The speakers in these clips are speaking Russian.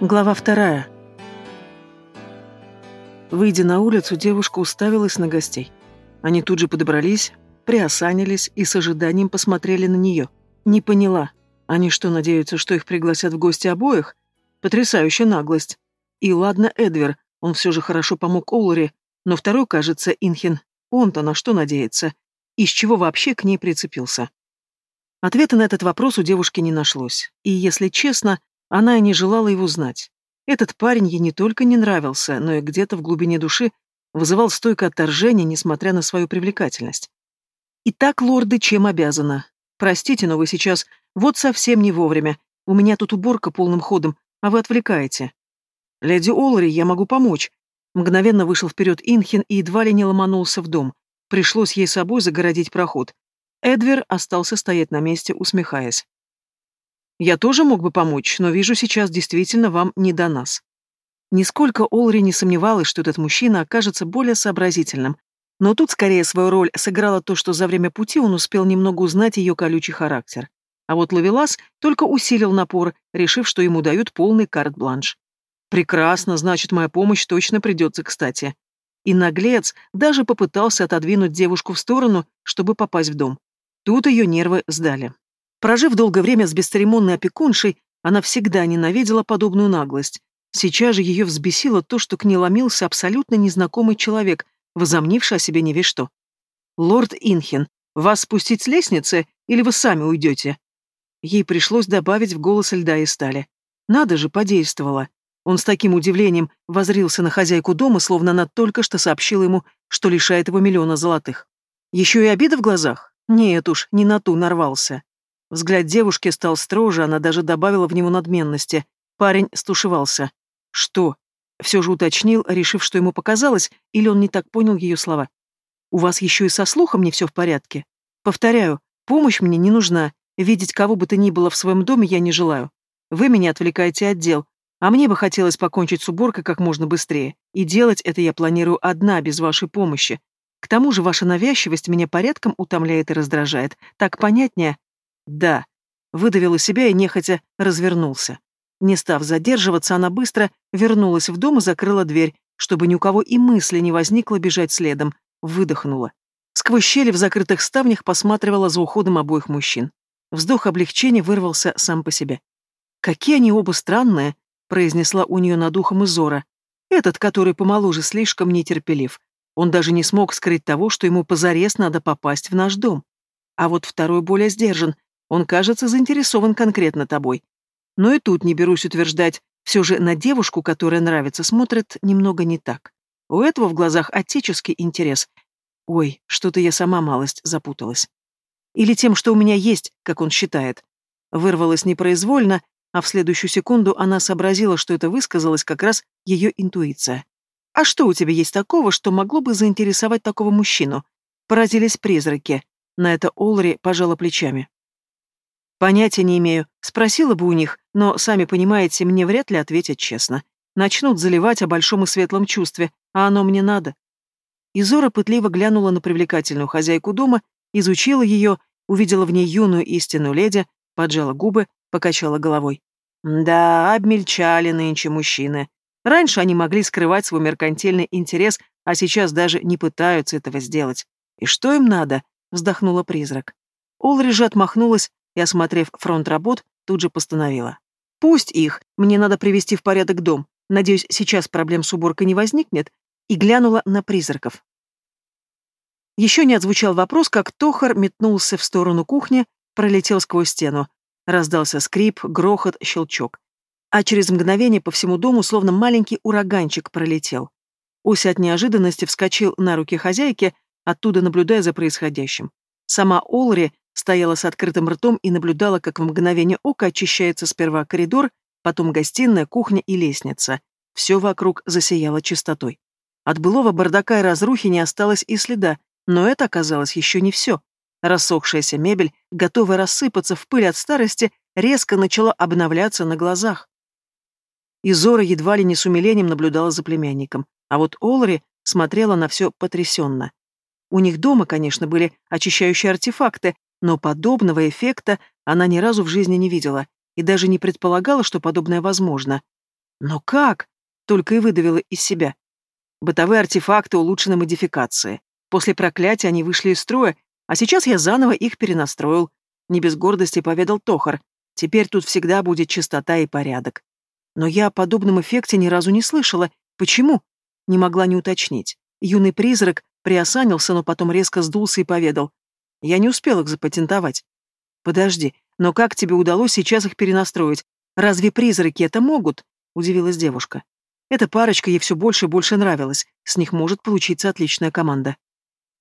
Глава вторая. Выйдя на улицу, девушка уставилась на гостей. Они тут же подобрались, приосанились и с ожиданием посмотрели на нее. Не поняла. Они что, надеются, что их пригласят в гости обоих? Потрясающая наглость. И ладно, Эдвер, он все же хорошо помог Оларе, но второй, кажется, Инхин. Он-то на что надеется? Из чего вообще к ней прицепился? Ответа на этот вопрос у девушки не нашлось. И, если честно, она и не желала его знать. Этот парень ей не только не нравился, но и где-то в глубине души вызывал стойкое отторжение, несмотря на свою привлекательность. «Итак, лорды, чем обязана? Простите, но вы сейчас вот совсем не вовремя. У меня тут уборка полным ходом, а вы отвлекаете». «Леди Оллари, я могу помочь». Мгновенно вышел вперед Инхин и едва ли не ломанулся в дом. Пришлось ей собой загородить проход. Эдвер остался стоять на месте, усмехаясь. Я тоже мог бы помочь, но вижу сейчас действительно вам не до нас. Нисколько Олри не сомневалась, что этот мужчина окажется более сообразительным, но тут скорее свою роль сыграло то, что за время пути он успел немного узнать ее колючий характер. А вот Лавелас только усилил напор, решив, что ему дают полный карт-бланш. «Прекрасно, значит, моя помощь точно придется кстати». И наглец даже попытался отодвинуть девушку в сторону, чтобы попасть в дом. Тут ее нервы сдали. Прожив долгое время с бесцеремонной опекуншей, она всегда ненавидела подобную наглость. Сейчас же ее взбесило то, что к ней ломился абсолютно незнакомый человек, возомнивший о себе не весь что. «Лорд Инхен, вас спустить с лестницы, или вы сами уйдете?» Ей пришлось добавить в голос льда и стали. Надо же, подействовало. Он с таким удивлением возрился на хозяйку дома, словно она только что сообщила ему, что лишает его миллиона золотых. Еще и обида в глазах? Нет уж, не на ту нарвался. Взгляд девушки стал строже, она даже добавила в него надменности. Парень стушевался. «Что?» Все же уточнил, решив, что ему показалось, или он не так понял ее слова. «У вас еще и со слухом не все в порядке? Повторяю, помощь мне не нужна, видеть кого бы то ни было в своем доме я не желаю. Вы меня отвлекаете от дел, а мне бы хотелось покончить с уборкой как можно быстрее, и делать это я планирую одна, без вашей помощи. К тому же ваша навязчивость меня порядком утомляет и раздражает. Так понятнее, «Да», — выдавил из себя и нехотя развернулся. Не став задерживаться, она быстро вернулась в дом и закрыла дверь, чтобы ни у кого и мысли не возникло бежать следом, выдохнула. Сквозь щели в закрытых ставнях посматривала за уходом обоих мужчин. Вздох облегчения вырвался сам по себе. «Какие они оба странные», — произнесла у нее над ухом Изора. «Этот, который помоложе, слишком нетерпелив. Он даже не смог скрыть того, что ему позарез надо попасть в наш дом. А вот второй более сдержан, он, кажется, заинтересован конкретно тобой. Но и тут не берусь утверждать, все же на девушку, которая нравится, смотрит немного не так. У этого в глазах отеческий интерес. Ой, что-то я сама малость запуталась. Или тем, что у меня есть, как он считает. Вырвалась непроизвольно, а в следующую секунду она сообразила, что это высказалась как раз ее интуиция. «А что у тебя есть такого, что могло бы заинтересовать такого мужчину?» Поразились призраки. На это Олри пожала плечами. Понятия не имею. Спросила бы у них, но, сами понимаете, мне вряд ли ответят честно. Начнут заливать о большом и светлом чувстве, а оно мне надо. Изора пытливо глянула на привлекательную хозяйку дома, изучила ее, увидела в ней юную истинную леди, поджала губы, покачала головой. Да, обмельчали нынче мужчины. Раньше они могли скрывать свой меркантильный интерес, а сейчас даже не пытаются этого сделать. И что им надо? Вздохнула призрак. Олри же отмахнулась, и, осмотрев фронт работ, тут же постановила. «Пусть их, мне надо привести в порядок дом. Надеюсь, сейчас проблем с уборкой не возникнет», и глянула на призраков. Еще не отзвучал вопрос, как Тохар метнулся в сторону кухни, пролетел сквозь стену. Раздался скрип, грохот, щелчок. А через мгновение по всему дому словно маленький ураганчик пролетел. Уся от неожиданности вскочил на руки хозяйки, оттуда наблюдая за происходящим. Сама Олри стояла с открытым ртом и наблюдала, как в мгновение ока очищается сперва коридор, потом гостиная, кухня и лестница. Все вокруг засияло чистотой. От былого бардака и разрухи не осталось и следа, но это оказалось еще не все. Рассохшаяся мебель, готовая рассыпаться в пыль от старости, резко начала обновляться на глазах. Изора едва ли не с умилением наблюдала за племянником, а вот Олри смотрела на все потрясенно. У них дома, конечно, были очищающие артефакты, но подобного эффекта она ни разу в жизни не видела и даже не предполагала, что подобное возможно. Но как? Только и выдавила из себя. Бытовые артефакты улучшены модификации. После проклятия они вышли из строя, а сейчас я заново их перенастроил. Не без гордости поведал Тохар. Теперь тут всегда будет чистота и порядок. Но я о подобном эффекте ни разу не слышала. Почему? Не могла не уточнить. Юный призрак приосанился, но потом резко сдулся и поведал. Я не успел их запатентовать. Подожди, но как тебе удалось сейчас их перенастроить? Разве призраки это могут? Удивилась девушка. Эта парочка ей все больше и больше нравилась. С них может получиться отличная команда.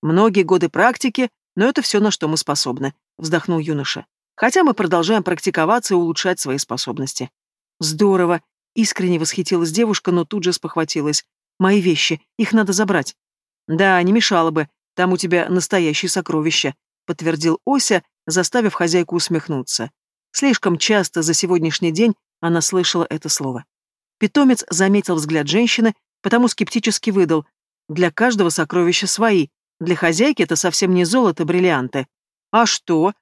Многие годы практики, но это все, на что мы способны, вздохнул юноша. Хотя мы продолжаем практиковаться и улучшать свои способности. Здорово, искренне восхитилась девушка, но тут же спохватилась. Мои вещи, их надо забрать. Да, не мешало бы, там у тебя настоящие сокровища, подтвердил Ося, заставив хозяйку усмехнуться. Слишком часто за сегодняшний день она слышала это слово. Питомец заметил взгляд женщины, потому скептически выдал. Для каждого сокровища свои, для хозяйки это совсем не золото, бриллианты. А что?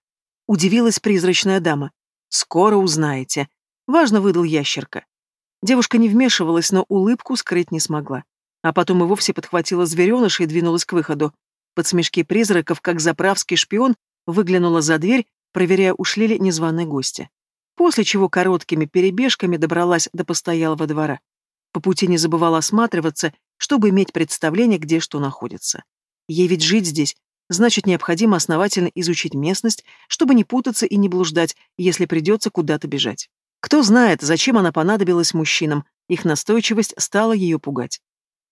Удивилась призрачная дама. Скоро узнаете. Важно выдал ящерка. Девушка не вмешивалась, но улыбку скрыть не смогла. А потом и вовсе подхватила звереныша и двинулась к выходу. Под смешки призраков, как заправский шпион, выглянула за дверь, проверяя, ушли ли незваные гости. После чего короткими перебежками добралась до постоялого двора. По пути не забывала осматриваться, чтобы иметь представление, где что находится. Ей ведь жить здесь, значит, необходимо основательно изучить местность, чтобы не путаться и не блуждать, если придется куда-то бежать. Кто знает, зачем она понадобилась мужчинам, их настойчивость стала ее пугать.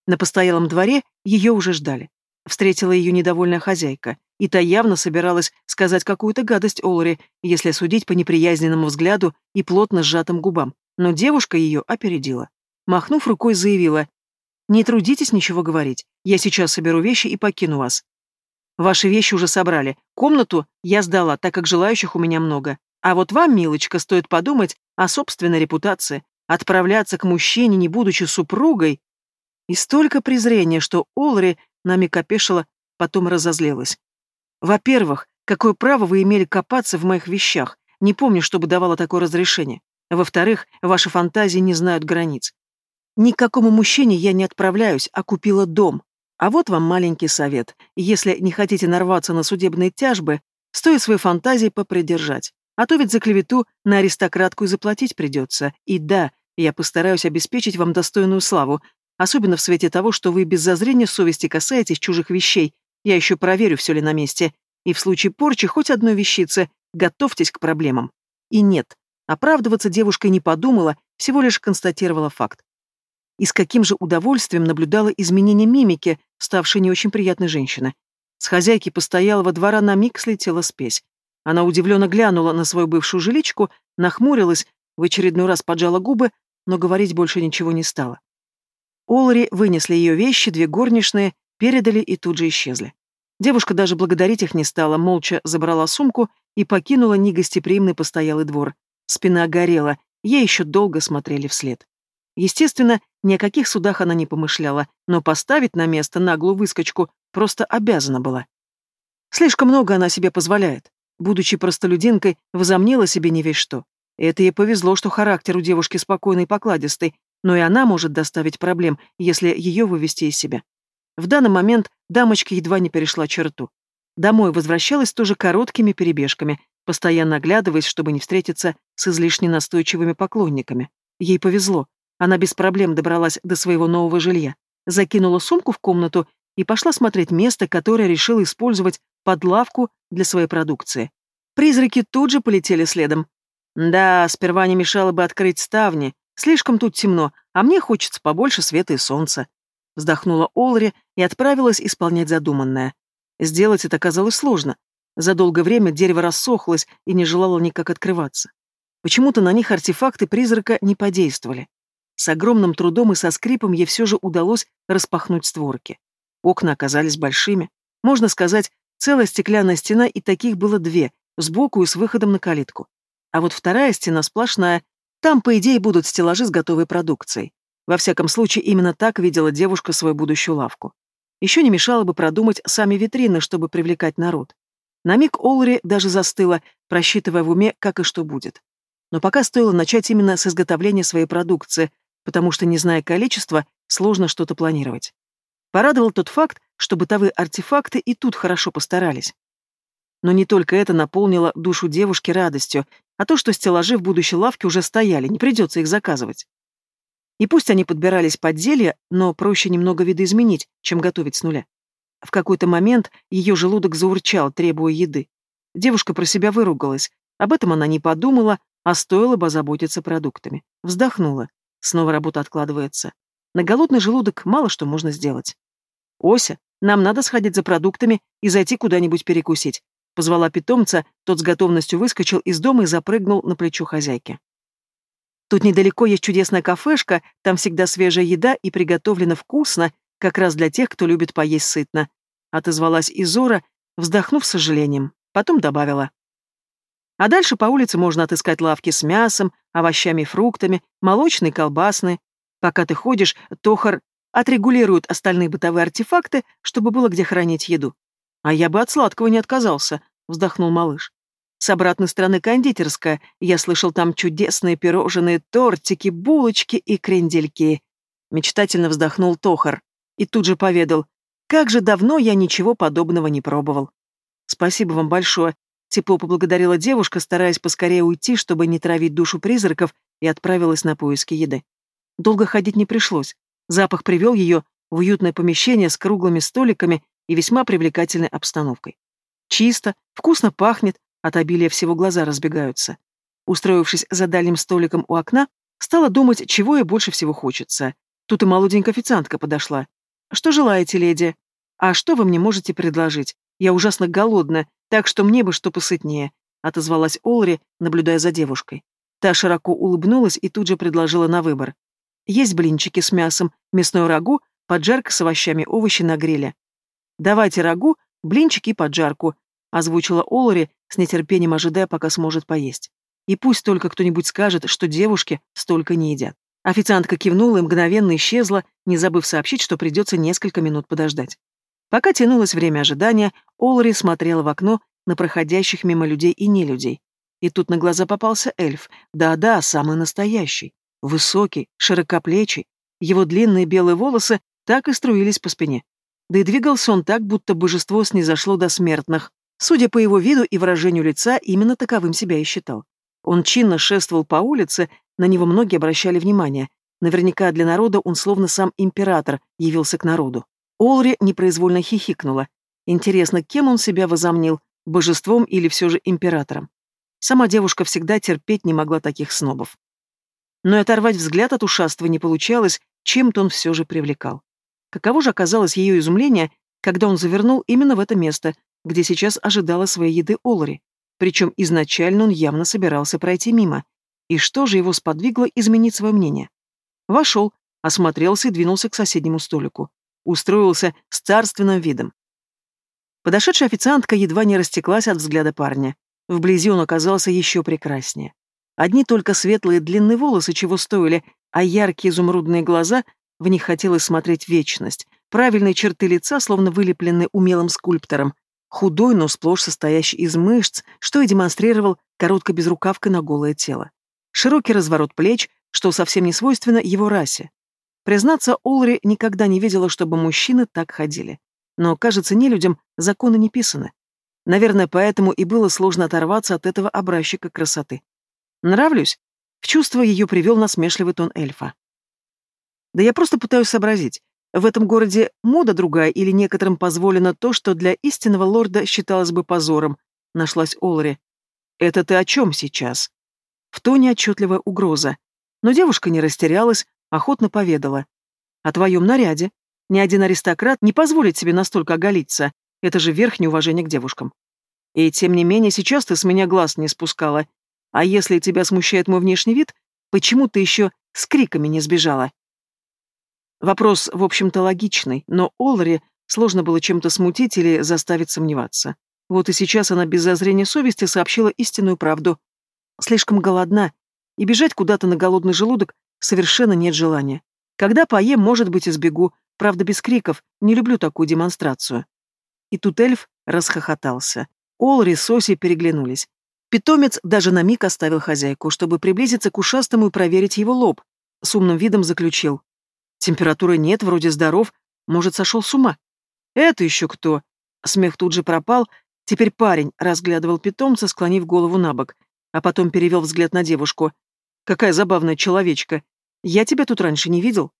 На постоялом дворе ее уже ждали. Встретила ее недовольная хозяйка, и та явно собиралась сказать какую-то гадость Оларе, если судить по неприязненному взгляду и плотно сжатым губам, но девушка ее опередила. Махнув рукой, заявила, «Не трудитесь ничего говорить, я сейчас соберу вещи и покину вас. Ваши вещи уже собрали. Комнату я сдала, так как желающих у меня много. А вот вам, милочка, стоит подумать о собственной репутации. Отправляться к мужчине, не будучи супругой. И столько презрения, что Олри на миг опешила, потом разозлилась. Во-первых, какое право вы имели копаться в моих вещах? Не помню, чтобы давала такое разрешение. Во-вторых, ваши фантазии не знают границ. Ни к какому мужчине я не отправляюсь, а купила дом. А вот вам маленький совет. Если не хотите нарваться на судебные тяжбы, стоит свои фантазии попридержать. А то ведь за клевету на аристократку и заплатить придется. И да, я постараюсь обеспечить вам достойную славу, особенно в свете того, что вы без зазрения совести касаетесь чужих вещей. Я еще проверю, все ли на месте. И в случае порчи хоть одной вещицы, готовьтесь к проблемам. И нет, оправдываться девушка не подумала, всего лишь констатировала факт и с каким же удовольствием наблюдала изменение мимики, ставшей не очень приятной женщины. С хозяйки постоялого двора на миг слетела спесь. Она удивленно глянула на свою бывшую жиличку, нахмурилась, в очередной раз поджала губы, но говорить больше ничего не стала. Олари вынесли ее вещи, две горничные, передали и тут же исчезли. Девушка даже благодарить их не стала, молча забрала сумку и покинула негостеприимный постоялый двор. Спина горела, ей еще долго смотрели вслед. Естественно, ни о каких судах она не помышляла, но поставить на место наглую выскочку просто обязана была. Слишком много она себе позволяет. Будучи простолюдинкой, возомнила себе не весь что. Это ей повезло, что характер у девушки спокойный и покладистый, но и она может доставить проблем, если ее вывести из себя. В данный момент дамочка едва не перешла черту. Домой возвращалась тоже короткими перебежками, постоянно оглядываясь, чтобы не встретиться с излишне настойчивыми поклонниками. Ей повезло. Она без проблем добралась до своего нового жилья, закинула сумку в комнату и пошла смотреть место, которое решила использовать под лавку для своей продукции. Призраки тут же полетели следом. Да, сперва не мешало бы открыть ставни, слишком тут темно, а мне хочется побольше света и солнца. Вздохнула Олри и отправилась исполнять задуманное. Сделать это оказалось сложно. За долгое время дерево рассохлось и не желало никак открываться. Почему-то на них артефакты призрака не подействовали. С огромным трудом и со скрипом ей все же удалось распахнуть створки. Окна оказались большими. Можно сказать, целая стеклянная стена, и таких было две, сбоку и с выходом на калитку. А вот вторая стена сплошная. Там, по идее, будут стеллажи с готовой продукцией. Во всяком случае, именно так видела девушка свою будущую лавку. Еще не мешало бы продумать сами витрины, чтобы привлекать народ. На миг Олри даже застыла, просчитывая в уме, как и что будет. Но пока стоило начать именно с изготовления своей продукции, потому что, не зная количества, сложно что-то планировать. Порадовал тот факт, что бытовые артефакты и тут хорошо постарались. Но не только это наполнило душу девушки радостью, а то, что стеллажи в будущей лавке уже стояли, не придется их заказывать. И пусть они подбирались под зелье, но проще немного видоизменить, чем готовить с нуля. В какой-то момент ее желудок заурчал, требуя еды. Девушка про себя выругалась. Об этом она не подумала, а стоило бы озаботиться продуктами. Вздохнула. Снова работа откладывается. На голодный желудок мало что можно сделать. «Ося, нам надо сходить за продуктами и зайти куда-нибудь перекусить», позвала питомца, тот с готовностью выскочил из дома и запрыгнул на плечо хозяйки. Тут недалеко есть чудесная кафешка, там всегда свежая еда и приготовлена вкусно, как раз для тех, кто любит поесть сытно. Отозвалась Изора, вздохнув с сожалением. Потом добавила. А дальше по улице можно отыскать лавки с мясом, овощами и фруктами, молочные, колбасные. Пока ты ходишь, Тохар отрегулирует остальные бытовые артефакты, чтобы было где хранить еду. А я бы от сладкого не отказался, вздохнул малыш. С обратной стороны кондитерская. Я слышал там чудесные пирожные, тортики, булочки и крендельки. Мечтательно вздохнул Тохар и тут же поведал, как же давно я ничего подобного не пробовал. Спасибо вам большое. Тепло поблагодарила девушка, стараясь поскорее уйти, чтобы не травить душу призраков, и отправилась на поиски еды. Долго ходить не пришлось. Запах привел ее в уютное помещение с круглыми столиками и весьма привлекательной обстановкой. Чисто, вкусно пахнет, от обилия всего глаза разбегаются. Устроившись за дальним столиком у окна, стала думать, чего ей больше всего хочется. Тут и молоденькая официантка подошла. «Что желаете, леди?» «А что вы мне можете предложить? Я ужасно голодна, так что мне бы что посытнее», — отозвалась Олри, наблюдая за девушкой. Та широко улыбнулась и тут же предложила на выбор. «Есть блинчики с мясом, мясной рагу, поджарка с овощами, овощи на гриле». «Давайте рагу, блинчики и поджарку», — озвучила Олри, с нетерпением ожидая, пока сможет поесть. И пусть только кто-нибудь скажет, что девушки столько не едят. Официантка кивнула и мгновенно исчезла, не забыв сообщить, что придется несколько минут подождать. Пока тянулось время ожидания, Олри смотрела в окно на проходящих мимо людей и не людей. И тут на глаза попался эльф. Да-да, самый настоящий. Высокий, широкоплечий. Его длинные белые волосы так и струились по спине. Да и двигался он так, будто божество снизошло до смертных, Судя по его виду и выражению лица, именно таковым себя и считал. Он чинно шествовал по улице, на него многие обращали внимание. Наверняка для народа он словно сам император явился к народу. Олри непроизвольно хихикнула. Интересно, кем он себя возомнил, божеством или все же императором? Сама девушка всегда терпеть не могла таких снобов. Но и оторвать взгляд от ушаства не получалось, чем-то он все же привлекал. Каково же оказалось ее изумление, когда он завернул именно в это место, где сейчас ожидала своей еды Олари. Причем изначально он явно собирался пройти мимо. И что же его сподвигло изменить свое мнение? Вошел, осмотрелся и двинулся к соседнему столику. Устроился с царственным видом. Подошедшая официантка едва не растеклась от взгляда парня. Вблизи он оказался еще прекраснее. Одни только светлые длинные волосы чего стоили, а яркие изумрудные глаза, в них хотелось смотреть вечность. Правильные черты лица, словно вылеплены умелым скульптором, худой, но сплошь состоящий из мышц, что и демонстрировал короткой безрукавкой на голое тело. Широкий разворот плеч, что совсем не свойственно его расе. Признаться, Олри никогда не видела, чтобы мужчины так ходили. Но, кажется, не людям законы не писаны. Наверное, поэтому и было сложно оторваться от этого образчика красоты. «Нравлюсь?» В чувство ее привел насмешливый тон эльфа. «Да я просто пытаюсь сообразить, в этом городе мода другая или некоторым позволено то, что для истинного лорда считалось бы позором, нашлась Олри. Это ты о чем сейчас? В тоне отчетливая угроза. Но девушка не растерялась, охотно поведала. О твоем наряде. Ни один аристократ не позволит себе настолько оголиться. Это же верхнее уважение к девушкам. И тем не менее сейчас ты с меня глаз не спускала. А если тебя смущает мой внешний вид, почему ты еще с криками не сбежала? Вопрос, в общем-то, логичный, но Олри сложно было чем-то смутить или заставить сомневаться. Вот и сейчас она без зазрения совести сообщила истинную правду. Слишком голодна, и бежать куда-то на голодный желудок совершенно нет желания. Когда поем, может быть, избегу, правда, без криков, не люблю такую демонстрацию. И тут эльф расхохотался. Олри с Оси переглянулись. Питомец даже на миг оставил хозяйку, чтобы приблизиться к ушастому и проверить его лоб, с умным видом заключил. Температуры нет, вроде здоров, может, сошел с ума. Это еще кто? Смех тут же пропал. Теперь парень разглядывал питомца, склонив голову на бок, а потом перевел взгляд на девушку. Какая забавная человечка. Я тебя тут раньше не видел.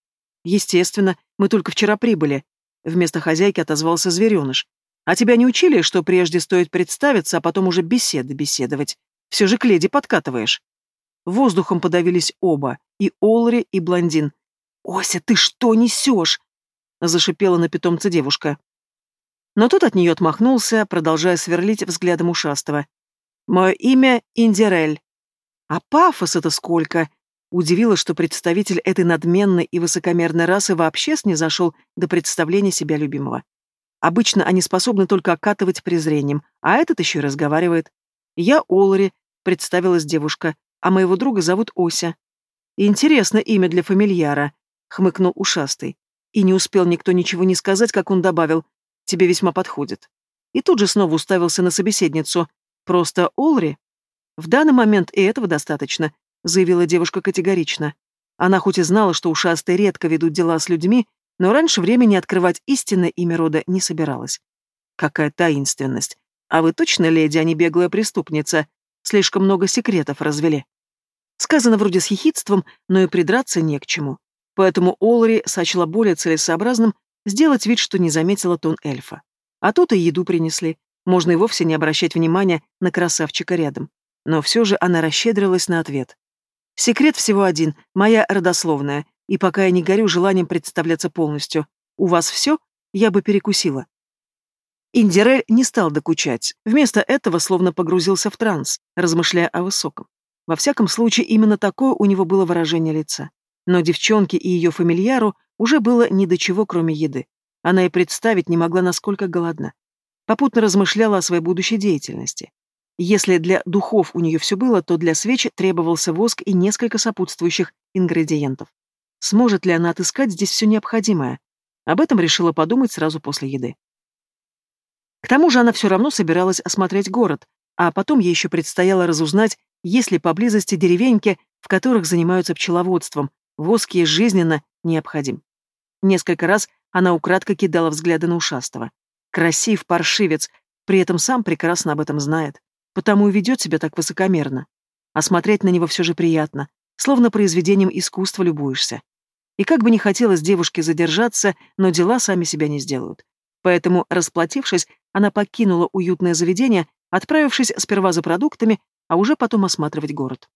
Естественно, мы только вчера прибыли. Вместо хозяйки отозвался звереныш. А тебя не учили, что прежде стоит представиться, а потом уже беседы беседовать? Все же к леди подкатываешь. Воздухом подавились оба, и Олри, и блондин. «Ося, ты что несешь?» — зашипела на питомца девушка. Но тот от нее отмахнулся, продолжая сверлить взглядом ушастого. «Мое имя Индирель». «А пафос это сколько!» Удивило, что представитель этой надменной и высокомерной расы вообще снизошел до представления себя любимого. Обычно они способны только окатывать презрением, а этот еще и разговаривает. «Я Олари», — представилась девушка, — «а моего друга зовут Ося». «Интересно имя для фамильяра», — хмыкнул ушастый. И не успел никто ничего не сказать, как он добавил, «тебе весьма подходит». И тут же снова уставился на собеседницу. «Просто Олри?» «В данный момент и этого достаточно», — заявила девушка категорично. Она хоть и знала, что ушастые редко ведут дела с людьми, но раньше времени открывать истинное имя рода не собиралась. Какая таинственность. А вы точно леди, а не беглая преступница? Слишком много секретов развели. Сказано вроде с хихидством, но и придраться не к чему. Поэтому Олри сочла более целесообразным сделать вид, что не заметила тон эльфа. А тут и еду принесли. Можно и вовсе не обращать внимания на красавчика рядом. Но все же она расщедрилась на ответ. Секрет всего один, моя родословная, и пока я не горю желанием представляться полностью. У вас все? Я бы перекусила. Индирель не стал докучать. Вместо этого словно погрузился в транс, размышляя о высоком. Во всяком случае, именно такое у него было выражение лица. Но девчонке и ее фамильяру уже было ни до чего, кроме еды. Она и представить не могла, насколько голодна. Попутно размышляла о своей будущей деятельности. Если для духов у нее все было, то для свечи требовался воск и несколько сопутствующих ингредиентов. Сможет ли она отыскать здесь все необходимое? Об этом решила подумать сразу после еды. К тому же она все равно собиралась осмотреть город, а потом ей еще предстояло разузнать, есть ли поблизости деревеньки, в которых занимаются пчеловодством, воск ей жизненно необходим. Несколько раз она украдко кидала взгляды на ушастого. Красив, паршивец, при этом сам прекрасно об этом знает, потому и ведет себя так высокомерно. А смотреть на него все же приятно, словно произведением искусства любуешься. И как бы не хотелось девушке задержаться, но дела сами себя не сделают. Поэтому, расплатившись, она покинула уютное заведение, отправившись сперва за продуктами, а уже потом осматривать город.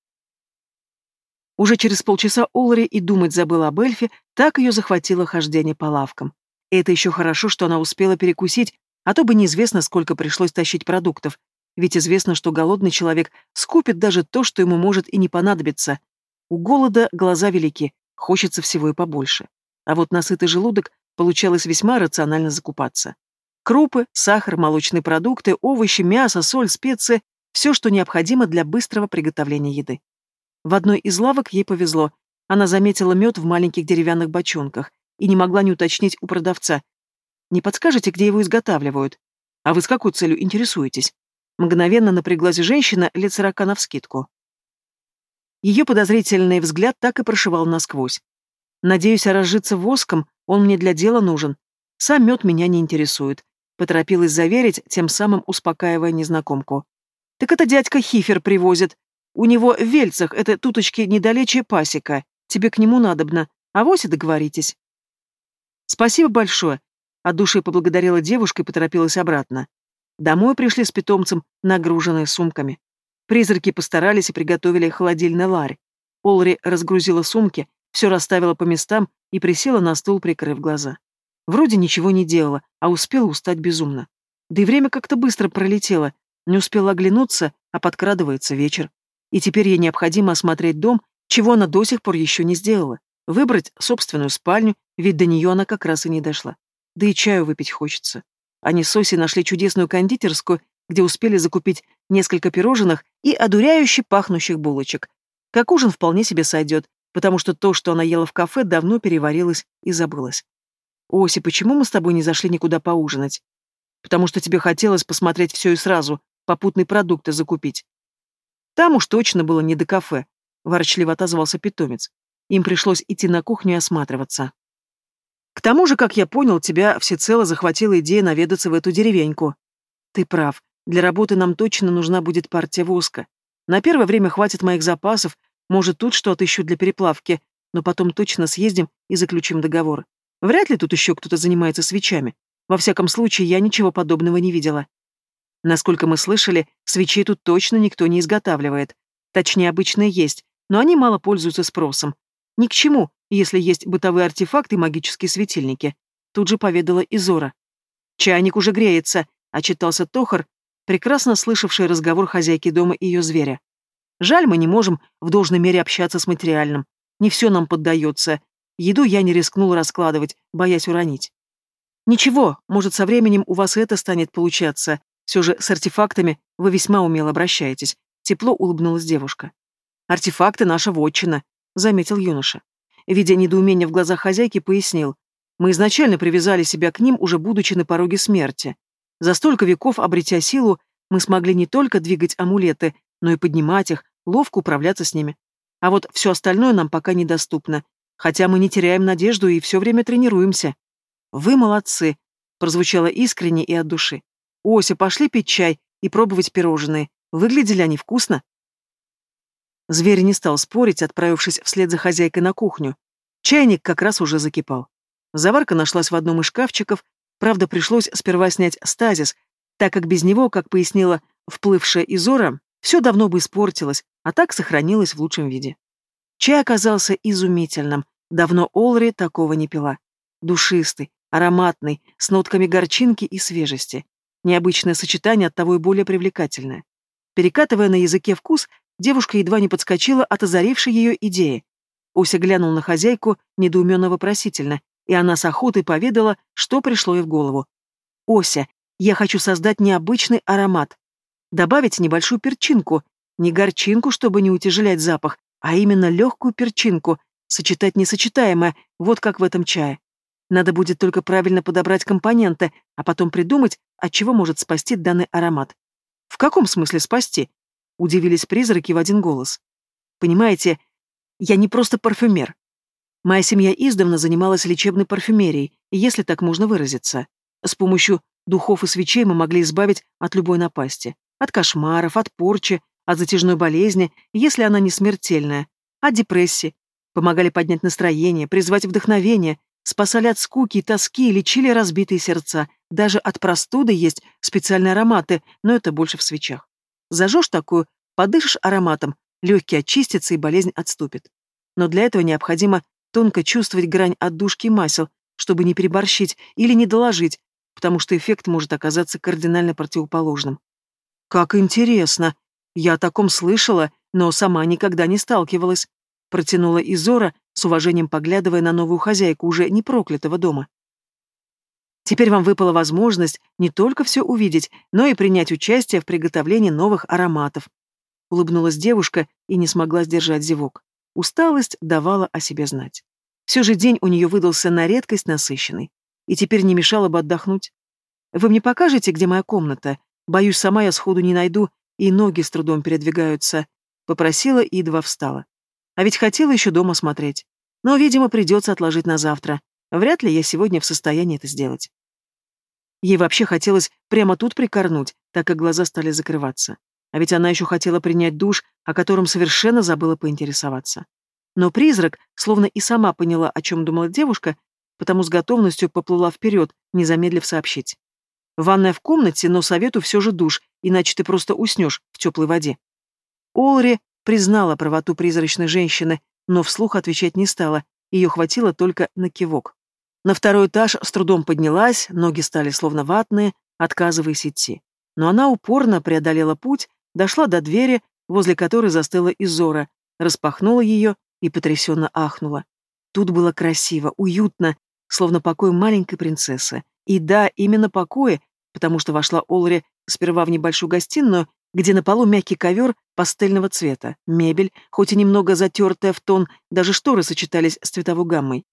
Уже через полчаса Олари и думать забыла об эльфе, так ее захватило хождение по лавкам. Это еще хорошо, что она успела перекусить, а то бы неизвестно, сколько пришлось тащить продуктов, ведь известно, что голодный человек скупит даже то, что ему может и не понадобиться. У голода глаза велики, Хочется всего и побольше. А вот насытый желудок получалось весьма рационально закупаться. Крупы, сахар, молочные продукты, овощи, мясо, соль, специи – все, что необходимо для быстрого приготовления еды. В одной из лавок ей повезло. Она заметила мед в маленьких деревянных бочонках и не могла не уточнить у продавца. «Не подскажете, где его изготавливают? А вы с какой целью интересуетесь?» Мгновенно напряглась женщина лет сорока навскидку. Ее подозрительный взгляд так и прошивал насквозь. «Надеюсь, а разжиться воском он мне для дела нужен. Сам мед меня не интересует», — поторопилась заверить, тем самым успокаивая незнакомку. «Так это дядька Хифер привозит. У него в Вельцах это туточки недалече пасека. Тебе к нему надобно. А вось и договоритесь». «Спасибо большое», — от души поблагодарила девушка и поторопилась обратно. Домой пришли с питомцем, нагруженные сумками. Призраки постарались и приготовили холодильный ларь. Олри разгрузила сумки, все расставила по местам и присела на стул, прикрыв глаза. Вроде ничего не делала, а успела устать безумно. Да и время как-то быстро пролетело, не успела оглянуться, а подкрадывается вечер. И теперь ей необходимо осмотреть дом, чего она до сих пор еще не сделала. Выбрать собственную спальню, ведь до нее она как раз и не дошла. Да и чаю выпить хочется. Они с Оси нашли чудесную кондитерскую где успели закупить несколько пирожных и одуряюще пахнущих булочек. Как ужин вполне себе сойдет, потому что то, что она ела в кафе, давно переварилось и забылось. «Оси, почему мы с тобой не зашли никуда поужинать?» «Потому что тебе хотелось посмотреть все и сразу, попутные продукты закупить». «Там уж точно было не до кафе», — ворчливо отозвался питомец. им пришлось идти на кухню и осматриваться. К тому же, как я понял, тебя всецело захватила идея наведаться в эту деревеньку. Ты прав. Для работы нам точно нужна будет партия воска. На первое время хватит моих запасов, может, тут что отыщу для переплавки, но потом точно съездим и заключим договор. Вряд ли тут еще кто-то занимается свечами. Во всяком случае, я ничего подобного не видела. Насколько мы слышали, свечей тут точно никто не изготавливает. Точнее, обычные есть, но они мало пользуются спросом. Ни к чему, если есть бытовые артефакты и магические светильники. Тут же поведала Изора. «Чайник уже греется», — отчитался Тохар, прекрасно слышавший разговор хозяйки дома и ее зверя. «Жаль, мы не можем в должной мере общаться с материальным. Не все нам поддается. Еду я не рискнул раскладывать, боясь уронить. Ничего, может, со временем у вас это станет получаться. Все же с артефактами вы весьма умело обращаетесь. Тепло улыбнулась девушка. Артефакты наша вотчина, заметил юноша. Видя недоумение в глазах хозяйки, пояснил. Мы изначально привязали себя к ним, уже будучи на пороге смерти. За столько веков, обретя силу, мы смогли не только двигать амулеты, но и поднимать их, ловко управляться с ними. А вот все остальное нам пока недоступно, хотя мы не теряем надежду и все время тренируемся. Вы молодцы, прозвучало искренне и от души. Ося, пошли пить чай и пробовать пирожные. Выглядели они вкусно. Зверь не стал спорить, отправившись вслед за хозяйкой на кухню. Чайник как раз уже закипал. Заварка нашлась в одном из шкафчиков, правда, пришлось сперва снять стазис, так как без него, как пояснила вплывшая Изора, все давно бы испортилось, а так сохранилось в лучшем виде. Чай оказался изумительным, давно Олри такого не пила. Душистый, ароматный, с нотками горчинки и свежести. Необычное сочетание оттого и более привлекательное. Перекатывая на языке вкус, девушка едва не подскочила от озарившей ее идеи. Ося глянул на хозяйку недоуменно-вопросительно, и она с охотой поведала, что пришло ей в голову. «Ося, я хочу создать необычный аромат. Добавить небольшую перчинку, не горчинку, чтобы не утяжелять запах, а именно легкую перчинку, сочетать несочетаемое, вот как в этом чае. Надо будет только правильно подобрать компоненты, а потом придумать, от чего может спасти данный аромат. В каком смысле спасти? Удивились призраки в один голос. Понимаете, я не просто парфюмер. Моя семья издавна занималась лечебной парфюмерией, если так можно выразиться. С помощью духов и свечей мы могли избавить от любой напасти. От кошмаров, от порчи, от затяжной болезни, если она не смертельная, от депрессии. Помогали поднять настроение, призвать вдохновение, спасали от скуки и тоски, лечили разбитые сердца. Даже от простуды есть специальные ароматы, но это больше в свечах. Зажжешь такую, подышишь ароматом, легкий очистится и болезнь отступит. Но для этого необходимо тонко чувствовать грань отдушки масел, чтобы не переборщить или не доложить, потому что эффект может оказаться кардинально противоположным. «Как интересно!» Я о таком слышала, но сама никогда не сталкивалась. Протянула Изора, с уважением поглядывая на новую хозяйку уже не проклятого дома. Теперь вам выпала возможность не только все увидеть, но и принять участие в приготовлении новых ароматов. Улыбнулась девушка и не смогла сдержать зевок. Усталость давала о себе знать. Все же день у нее выдался на редкость насыщенный. И теперь не мешало бы отдохнуть. Вы мне покажете, где моя комната? Боюсь, сама я сходу не найду и ноги с трудом передвигаются, попросила и едва встала. А ведь хотела еще дома смотреть. Но, видимо, придется отложить на завтра. Вряд ли я сегодня в состоянии это сделать. Ей вообще хотелось прямо тут прикорнуть, так как глаза стали закрываться. А ведь она еще хотела принять душ, о котором совершенно забыла поинтересоваться. Но призрак, словно и сама поняла, о чем думала девушка, потому с готовностью поплыла вперед, не замедлив сообщить. Ванная в комнате, но совету все же душ, иначе ты просто уснешь в теплой воде. Олри признала правоту призрачной женщины, но вслух отвечать не стала, ее хватило только на кивок. На второй этаж с трудом поднялась, ноги стали словно ватные, отказываясь идти. Но она упорно преодолела путь, дошла до двери, возле которой застыла Изора, распахнула ее и потрясенно ахнула. Тут было красиво, уютно, словно покой маленькой принцессы. И да, именно покои, потому что вошла Олри сперва в небольшую гостиную, где на полу мягкий ковер пастельного цвета, мебель, хоть и немного затертая в тон, даже шторы сочетались с цветовой гаммой.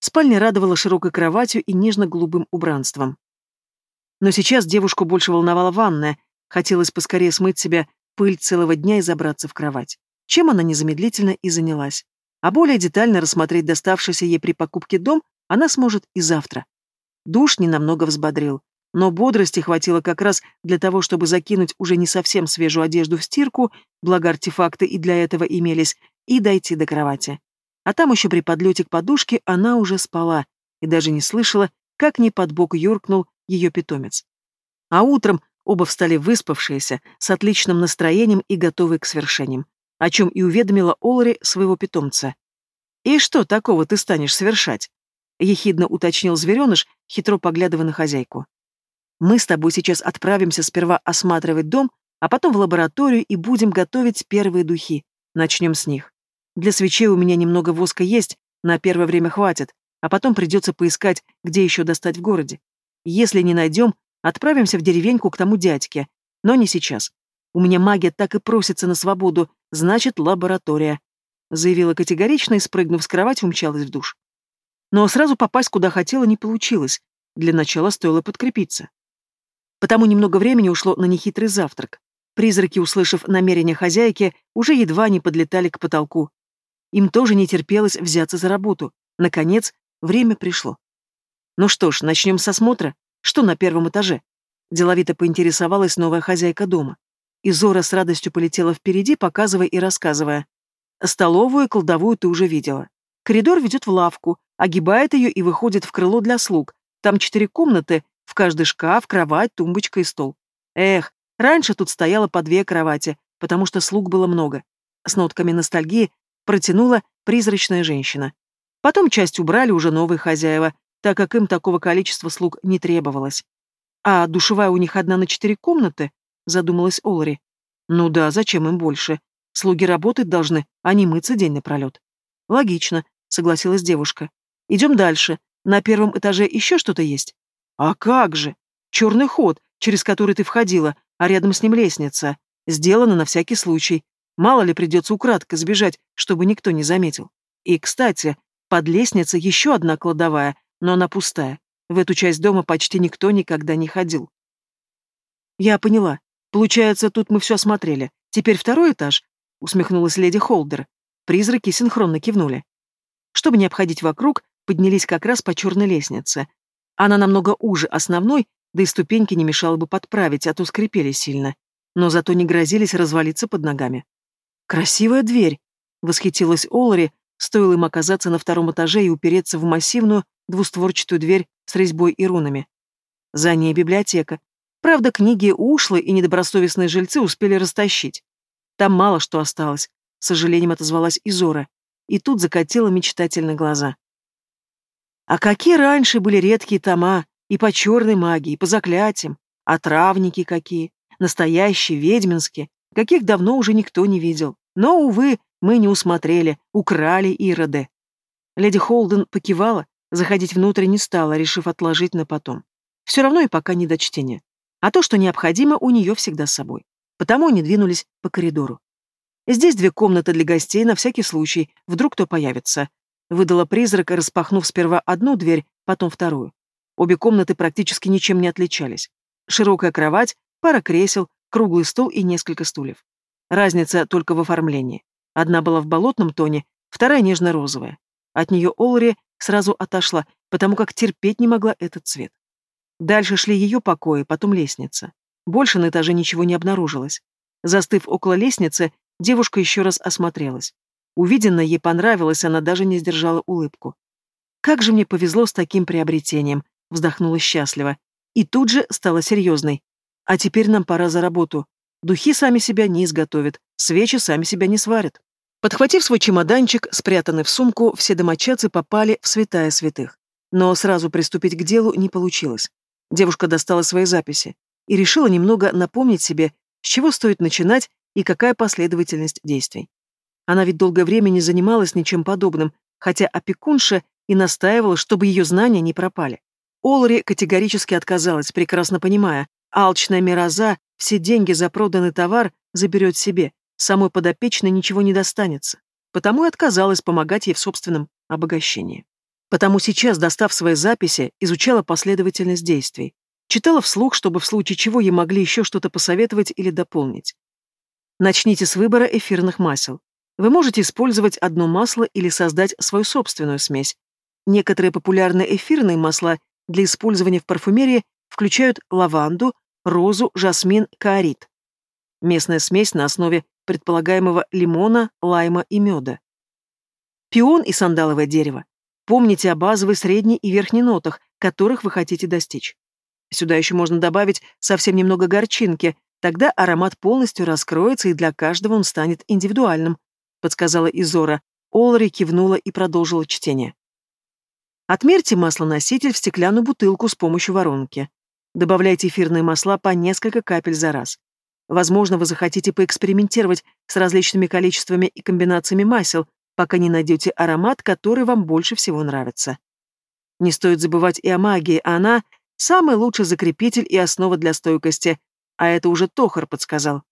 Спальня радовала широкой кроватью и нежно-голубым убранством. Но сейчас девушку больше волновала ванная, хотелось поскорее смыть себя пыль целого дня и забраться в кровать. Чем она незамедлительно и занялась. а более детально рассмотреть доставшийся ей при покупке дом она сможет и завтра. Душ ненамного взбодрил, но бодрости хватило как раз для того, чтобы закинуть уже не совсем свежую одежду в стирку, благо артефакты и для этого имелись, и дойти до кровати. А там еще при подлете к подушке она уже спала и даже не слышала, как ни под бок юркнул ее питомец. А утром оба встали выспавшиеся, с отличным настроением и готовые к свершениям, о чем и уведомила Олари своего питомца. «И что такого ты станешь совершать?» — ехидно уточнил звереныш, хитро поглядывая на хозяйку. «Мы с тобой сейчас отправимся сперва осматривать дом, а потом в лабораторию и будем готовить первые духи. Начнем с них. Для свечей у меня немного воска есть, на первое время хватит, а потом придется поискать, где еще достать в городе. Если не найдем, отправимся в деревеньку к тому дядьке. Но не сейчас. У меня магия так и просится на свободу, значит, лаборатория. Заявила категорично и, спрыгнув с кровати, умчалась в душ. Но сразу попасть куда хотела не получилось. Для начала стоило подкрепиться. Потому немного времени ушло на нехитрый завтрак. Призраки, услышав намерения хозяйки, уже едва не подлетали к потолку. Им тоже не терпелось взяться за работу. Наконец, Время пришло. Ну что ж, начнем с осмотра. Что на первом этаже? Деловито поинтересовалась новая хозяйка дома. И Зора с радостью полетела впереди, показывая и рассказывая. Столовую кладовую ты уже видела. Коридор ведет в лавку, огибает ее и выходит в крыло для слуг. Там четыре комнаты, в каждый шкаф, кровать, тумбочка и стол. Эх, раньше тут стояло по две кровати, потому что слуг было много. С нотками ностальгии протянула призрачная женщина. Потом часть убрали уже новые хозяева, так как им такого количества слуг не требовалось. А душевая у них одна на четыре комнаты, задумалась Олари. Ну да, зачем им больше? Слуги работать должны, а не мыться день напролет. Логично, согласилась девушка. Идем дальше. На первом этаже еще что-то есть? А как же? Черный ход, через который ты входила, а рядом с ним лестница. Сделано на всякий случай. Мало ли придется украдкой сбежать, чтобы никто не заметил. И, кстати, под лестницей еще одна кладовая, но она пустая. В эту часть дома почти никто никогда не ходил. Я поняла. Получается, тут мы все осмотрели. Теперь второй этаж? Усмехнулась леди Холдер. Призраки синхронно кивнули. Чтобы не обходить вокруг, поднялись как раз по черной лестнице. Она намного уже основной, да и ступеньки не мешало бы подправить, а то скрипели сильно. Но зато не грозились развалиться под ногами. «Красивая дверь!» — восхитилась Олари, Стоило им оказаться на втором этаже и упереться в массивную двустворчатую дверь с резьбой и рунами. За ней библиотека. Правда, книги ушлые и недобросовестные жильцы успели растащить. Там мало что осталось, с сожалением отозвалась Изора, и тут закатила мечтательно глаза. А какие раньше были редкие тома, и по черной магии, и по заклятиям, а травники какие, настоящие, ведьминские, каких давно уже никто не видел. Но, увы, мы не усмотрели, украли Ироды. Леди Холден покивала, заходить внутрь не стала, решив отложить на потом. Все равно и пока не до чтения. А то, что необходимо, у нее всегда с собой. Потому они двинулись по коридору. Здесь две комнаты для гостей на всякий случай, вдруг кто появится. Выдала призрак, распахнув сперва одну дверь, потом вторую. Обе комнаты практически ничем не отличались. Широкая кровать, пара кресел, круглый стол и несколько стульев. Разница только в оформлении. Одна была в болотном тоне, вторая нежно-розовая. От нее Олри сразу отошла, потому как терпеть не могла этот цвет. Дальше шли ее покои, потом лестница. Больше на этаже ничего не обнаружилось. Застыв около лестницы, девушка еще раз осмотрелась. Увиденное ей понравилось, она даже не сдержала улыбку. «Как же мне повезло с таким приобретением», — вздохнула счастливо. И тут же стала серьезной. «А теперь нам пора за работу. Духи сами себя не изготовят, свечи сами себя не сварят. Подхватив свой чемоданчик, спрятанный в сумку, все домочадцы попали в святая святых. Но сразу приступить к делу не получилось. Девушка достала свои записи и решила немного напомнить себе, с чего стоит начинать и какая последовательность действий. Она ведь долгое время не занималась ничем подобным, хотя опекунша и настаивала, чтобы ее знания не пропали. Олри категорически отказалась, прекрасно понимая, алчная мироза все деньги за проданный товар заберет себе, самой подопечной ничего не достанется. Потому и отказалась помогать ей в собственном обогащении. Потому сейчас, достав свои записи, изучала последовательность действий. Читала вслух, чтобы в случае чего ей могли еще что-то посоветовать или дополнить. Начните с выбора эфирных масел. Вы можете использовать одно масло или создать свою собственную смесь. Некоторые популярные эфирные масла для использования в парфюмерии включают лаванду, розу, жасмин, каорит. Местная смесь на основе предполагаемого лимона, лайма и меда. Пион и сандаловое дерево. Помните о базовой средней и верхней нотах, которых вы хотите достичь. Сюда еще можно добавить совсем немного горчинки, тогда аромат полностью раскроется и для каждого он станет индивидуальным, подсказала Изора. Олари кивнула и продолжила чтение. Отмерьте маслоноситель в стеклянную бутылку с помощью воронки. Добавляйте эфирные масла по несколько капель за раз. Возможно, вы захотите поэкспериментировать с различными количествами и комбинациями масел, пока не найдете аромат, который вам больше всего нравится. Не стоит забывать и о магии, она — самый лучший закрепитель и основа для стойкости, а это уже Тохар подсказал.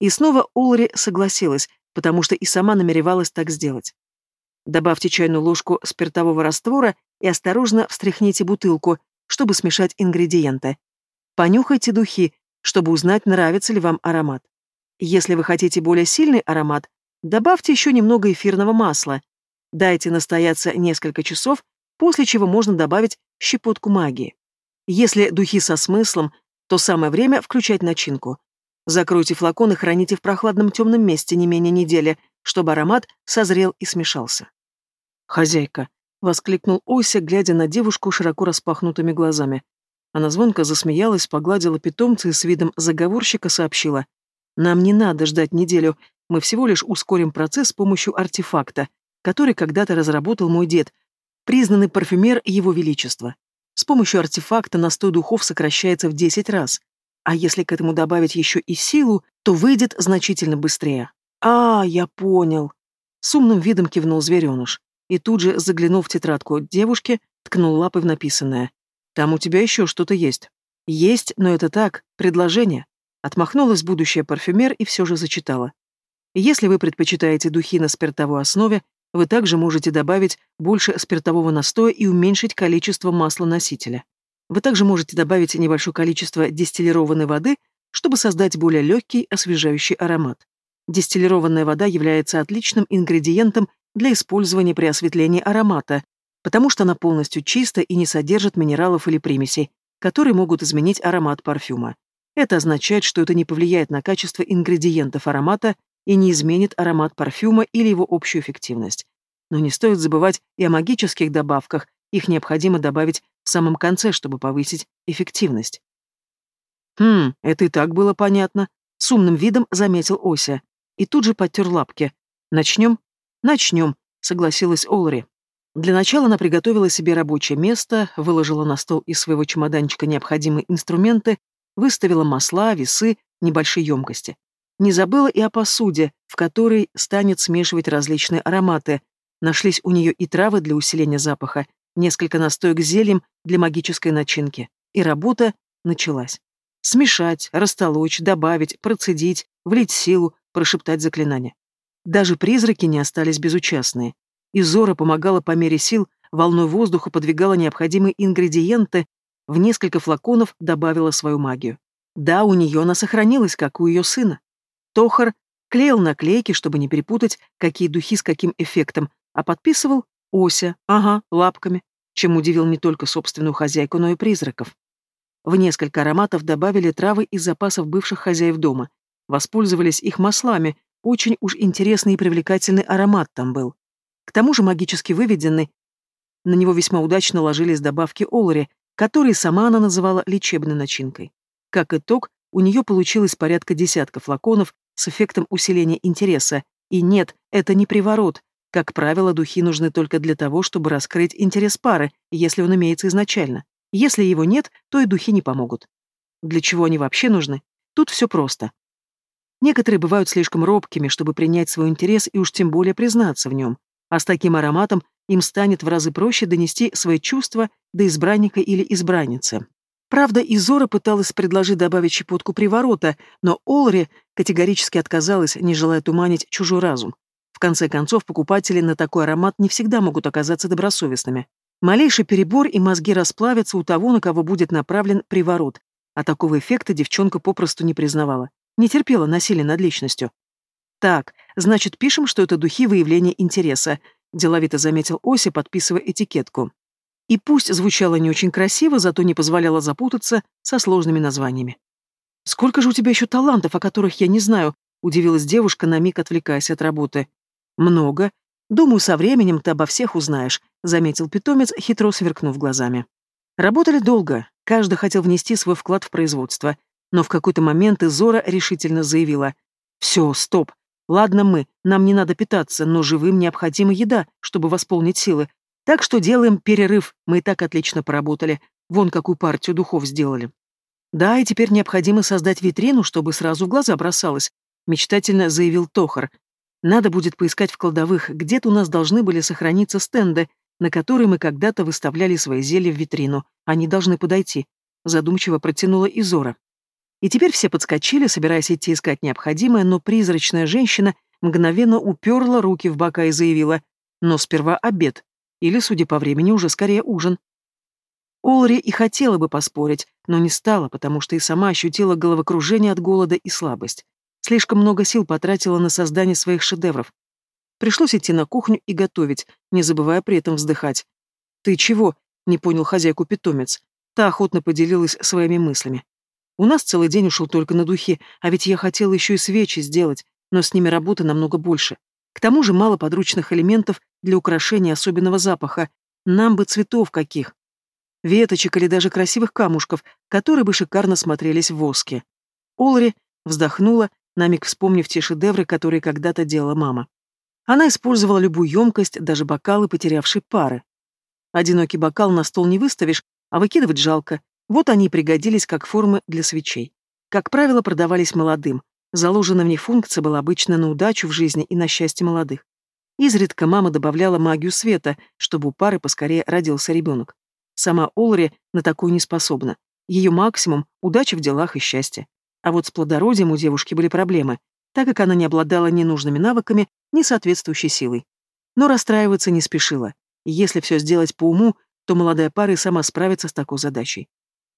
И снова Улри согласилась, потому что и сама намеревалась так сделать. Добавьте чайную ложку спиртового раствора и осторожно встряхните бутылку, чтобы смешать ингредиенты. Понюхайте духи, чтобы узнать, нравится ли вам аромат. Если вы хотите более сильный аромат, добавьте еще немного эфирного масла. Дайте настояться несколько часов, после чего можно добавить щепотку магии. Если духи со смыслом, то самое время включать начинку. Закройте флакон и храните в прохладном темном месте не менее недели, чтобы аромат созрел и смешался. «Хозяйка!» — воскликнул Ося, глядя на девушку широко распахнутыми глазами. Она звонко засмеялась, погладила питомца и с видом заговорщика сообщила. «Нам не надо ждать неделю, мы всего лишь ускорим процесс с помощью артефакта, который когда-то разработал мой дед, признанный парфюмер Его Величества. С помощью артефакта настой духов сокращается в 10 раз, а если к этому добавить еще и силу, то выйдет значительно быстрее. «А, я понял!» С умным видом кивнул звереныш и тут же, заглянув в тетрадку девушки, ткнул лапой в написанное. Там у тебя еще что-то есть. Есть, но это так, предложение. Отмахнулась будущая парфюмер и все же зачитала. Если вы предпочитаете духи на спиртовой основе, вы также можете добавить больше спиртового настоя и уменьшить количество масла-носителя. Вы также можете добавить небольшое количество дистиллированной воды, чтобы создать более легкий, освежающий аромат. Дистиллированная вода является отличным ингредиентом для использования при осветлении аромата, потому что она полностью чиста и не содержит минералов или примесей, которые могут изменить аромат парфюма. Это означает, что это не повлияет на качество ингредиентов аромата и не изменит аромат парфюма или его общую эффективность. Но не стоит забывать и о магических добавках, их необходимо добавить в самом конце, чтобы повысить эффективность. «Хм, это и так было понятно», — с умным видом заметил Ося. И тут же подтер лапки. «Начнем?» «Начнем», — согласилась Олри. Для начала она приготовила себе рабочее место, выложила на стол из своего чемоданчика необходимые инструменты, выставила масла, весы, небольшие емкости. Не забыла и о посуде, в которой станет смешивать различные ароматы. Нашлись у нее и травы для усиления запаха, несколько настоек зельем для магической начинки. И работа началась. Смешать, растолочь, добавить, процедить, влить силу, прошептать заклинание. Даже призраки не остались безучастные. И Зора помогала по мере сил, волной воздуха подвигала необходимые ингредиенты, в несколько флаконов добавила свою магию. Да, у нее она сохранилась, как у ее сына. Тохар клеил наклейки, чтобы не перепутать, какие духи с каким эффектом, а подписывал Ося, ага, лапками, чем удивил не только собственную хозяйку, но и призраков. В несколько ароматов добавили травы из запасов бывших хозяев дома, воспользовались их маслами, очень уж интересный и привлекательный аромат там был. К тому же магически выведенный, на него весьма удачно ложились добавки Олари, которые сама она называла лечебной начинкой. Как итог, у нее получилось порядка десятка флаконов с эффектом усиления интереса, и нет, это не приворот. Как правило, духи нужны только для того, чтобы раскрыть интерес пары, если он имеется изначально. Если его нет, то и духи не помогут. Для чего они вообще нужны? Тут все просто. Некоторые бывают слишком робкими, чтобы принять свой интерес и уж тем более признаться в нем. А с таким ароматом им станет в разы проще донести свои чувства до избранника или избранницы. Правда, Изора пыталась предложить добавить щепотку приворота, но Олри категорически отказалась, не желая туманить чужой разум. Конце концов, покупатели на такой аромат не всегда могут оказаться добросовестными. Малейший перебор, и мозги расплавятся у того, на кого будет направлен приворот, а такого эффекта девчонка попросту не признавала. Не терпела насилия над личностью. Так, значит, пишем, что это духи выявления интереса, деловито заметил Ося, подписывая этикетку. И пусть звучало не очень красиво, зато не позволяло запутаться со сложными названиями. «Сколько же у тебя еще талантов, о которых я не знаю?» — удивилась девушка, на миг отвлекаясь от работы. «Много. Думаю, со временем ты обо всех узнаешь», — заметил питомец, хитро сверкнув глазами. Работали долго, каждый хотел внести свой вклад в производство, но в какой-то момент Изора решительно заявила. «Все, стоп. Ладно мы, нам не надо питаться, но живым необходима еда, чтобы восполнить силы. Так что делаем перерыв, мы и так отлично поработали. Вон какую партию духов сделали». «Да, и теперь необходимо создать витрину, чтобы сразу в глаза бросалось», — мечтательно заявил Тохар. «Надо будет поискать в кладовых, где-то у нас должны были сохраниться стенды, на которые мы когда-то выставляли свои зелья в витрину. Они должны подойти», — задумчиво протянула Изора. И теперь все подскочили, собираясь идти искать необходимое, но призрачная женщина мгновенно уперла руки в бока и заявила «Но сперва обед, или, судя по времени, уже скорее ужин». Олри и хотела бы поспорить, но не стала, потому что и сама ощутила головокружение от голода и слабость. Слишком много сил потратила на создание своих шедевров. Пришлось идти на кухню и готовить, не забывая при этом вздыхать. «Ты чего?» — не понял хозяйку питомец. Та охотно поделилась своими мыслями. «У нас целый день ушел только на духи, а ведь я хотела еще и свечи сделать, но с ними работы намного больше. К тому же мало подручных элементов для украшения особенного запаха. Нам бы цветов каких веточек или даже красивых камушков, которые бы шикарно смотрелись в воске. Олри вздохнула, на миг вспомнив те шедевры, которые когда-то делала мама. Она использовала любую емкость, даже бокалы, потерявшие пары. Одинокий бокал на стол не выставишь, а выкидывать жалко. Вот они и пригодились как формы для свечей. Как правило, продавались молодым. Заложена в них функция была обычно на удачу в жизни и на счастье молодых. Изредка мама добавляла магию света, чтобы у пары поскорее родился ребенок. Сама Олри на такую не способна. Ее максимум – удача в делах и счастье. А вот с плодородием у девушки были проблемы, так как она не обладала ни нужными навыками, ни соответствующей силой. Но расстраиваться не спешила. Если все сделать по уму, то молодая пара и сама справится с такой задачей.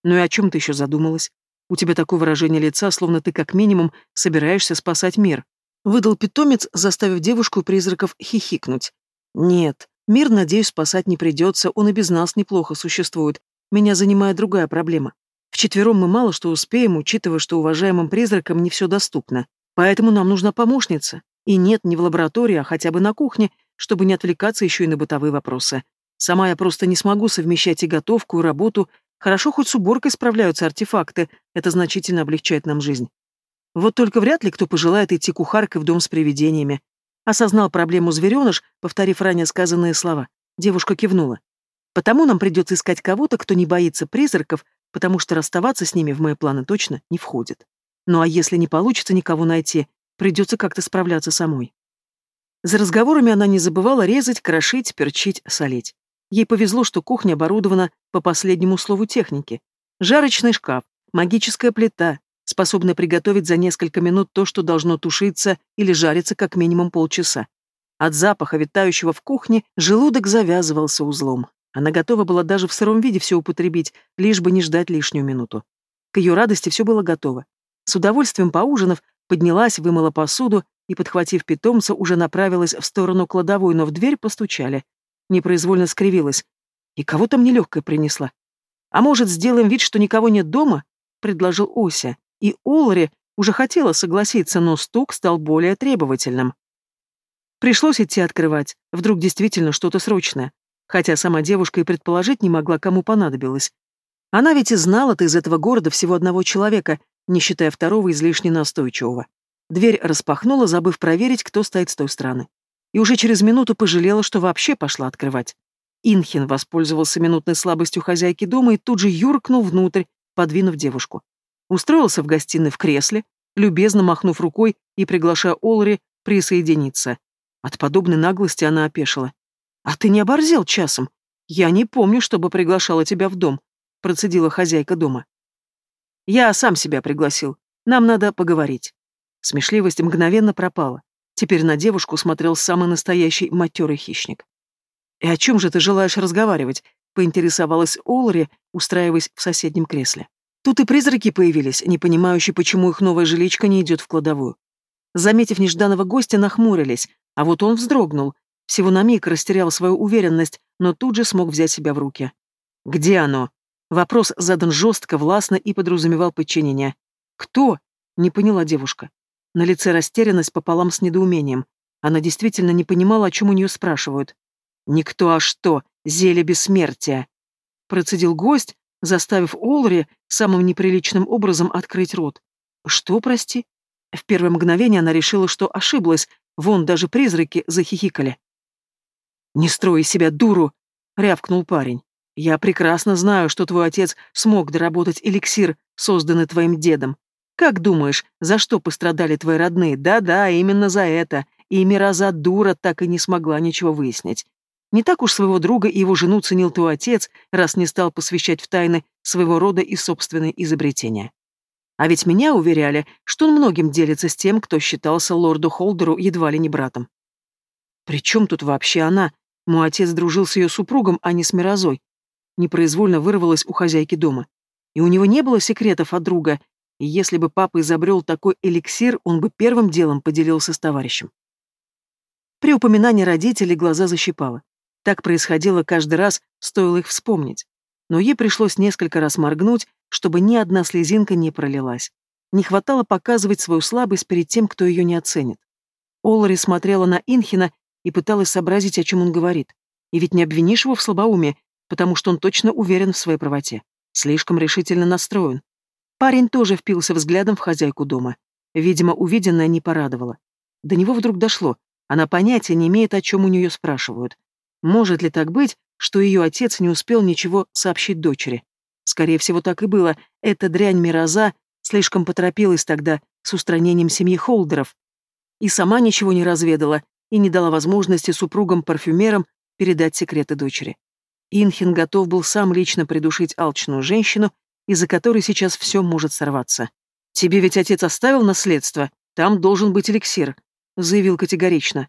Ну и о чем ты еще задумалась? У тебя такое выражение лица, словно ты как минимум собираешься спасать мир. Выдал питомец, заставив девушку призраков хихикнуть. Нет, Мир, надеюсь, спасать не придется, он и без нас неплохо существует. Меня занимает другая проблема. Вчетвером мы мало что успеем, учитывая, что уважаемым призракам не все доступно. Поэтому нам нужна помощница. И нет, не в лаборатории, а хотя бы на кухне, чтобы не отвлекаться еще и на бытовые вопросы. Сама я просто не смогу совмещать и готовку, и работу. Хорошо, хоть с уборкой справляются артефакты, это значительно облегчает нам жизнь. Вот только вряд ли кто пожелает идти кухаркой в дом с привидениями. Осознал проблему звереныш, повторив ранее сказанные слова. Девушка кивнула. Потому нам придется искать кого-то, кто не боится призраков, потому что расставаться с ними в мои планы точно не входит. Ну а если не получится никого найти, придется как-то справляться самой. За разговорами она не забывала резать, крошить, перчить, солить. Ей повезло, что кухня оборудована по последнему слову техники. Жарочный шкаф, магическая плита, способная приготовить за несколько минут то, что должно тушиться или жариться как минимум полчаса. От запаха, витающего в кухне, желудок завязывался узлом. Она готова была даже в сыром виде все употребить, лишь бы не ждать лишнюю минуту. К ее радости все было готово. С удовольствием поужинав, поднялась, вымыла посуду и, подхватив питомца, уже направилась в сторону кладовой, но в дверь постучали. Непроизвольно скривилась. И кого-то мне легкое принесла. «А может, сделаем вид, что никого нет дома?» — предложил Ося и Олри уже хотела согласиться, но стук стал более требовательным. Пришлось идти открывать, вдруг действительно что-то срочное, хотя сама девушка и предположить не могла, кому понадобилось. Она ведь и знала-то из этого города всего одного человека, не считая второго излишне настойчивого. Дверь распахнула, забыв проверить, кто стоит с той стороны. И уже через минуту пожалела, что вообще пошла открывать. Инхин воспользовался минутной слабостью хозяйки дома и тут же юркнул внутрь, подвинув девушку. Устроился в гостиной в кресле, любезно махнув рукой и приглашая Олри присоединиться. От подобной наглости она опешила. «А ты не оборзел часом? Я не помню, чтобы приглашала тебя в дом», процедила хозяйка дома. «Я сам себя пригласил. Нам надо поговорить». Смешливость мгновенно пропала. Теперь на девушку смотрел самый настоящий матерый хищник. «И о чем же ты желаешь разговаривать?» — поинтересовалась Олри, устраиваясь в соседнем кресле. Тут и призраки появились, не понимающие, почему их новая жиличка не идет в кладовую. заметив нежданного гостя, нахмурились, а вот он вздрогнул. Всего на миг растерял свою уверенность, но тут же смог взять себя в руки. «Где оно?» Вопрос задан жестко, властно и подразумевал подчинение. «Кто?» — не поняла девушка. На лице растерянность пополам с недоумением. Она действительно не понимала, о чем у нее спрашивают. «Никто, а что? Зелье бессмертия!» Процедил гость, заставив Олри самым неприличным образом открыть рот. «Что, прости?» В первое мгновение она решила, что ошиблась, вон даже призраки захихикали. «Не строй из себя дуру!» — рявкнул парень. «Я прекрасно знаю, что твой отец смог доработать эликсир, созданный твоим дедом. Как думаешь, за что пострадали твои родные? Да-да, именно за это. И Мираза дура так и не смогла ничего выяснить. Не так уж своего друга и его жену ценил твой отец, раз не стал посвящать в тайны своего рода и собственные изобретения. А ведь меня уверяли, что он многим делится с тем, кто считался лорду Холдеру едва ли не братом. При чем тут вообще она? Мой отец дружил с ее супругом, а не с Мирозой. Непроизвольно вырвалась у хозяйки дома. И у него не было секретов от друга, и если бы папа изобрел такой эликсир, он бы первым делом поделился с товарищем. При упоминании родителей глаза защипало. Так происходило каждый раз, стоило их вспомнить. Но ей пришлось несколько раз моргнуть, чтобы ни одна слезинка не пролилась. Не хватало показывать свою слабость перед тем, кто ее не оценит. Олари смотрела на Инхина и пыталась сообразить, о чем он говорит. И ведь не обвинишь его в слабоумии, потому что он точно уверен в своей правоте. Слишком решительно настроен. Парень тоже впился взглядом в хозяйку дома. Видимо, увиденное не порадовало. До него вдруг дошло. Она понятия не имеет, о чем у нее спрашивают. Может ли так быть, что ее отец не успел ничего сообщить дочери? Скорее всего, так и было. Эта дрянь Мироза слишком поторопилась тогда с устранением семьи Холдеров. И сама ничего не разведала, и не дала возможности супругам-парфюмерам передать секреты дочери. Инхин готов был сам лично придушить алчную женщину из-за которой сейчас все может сорваться. «Тебе ведь отец оставил наследство, там должен быть эликсир», — заявил категорично.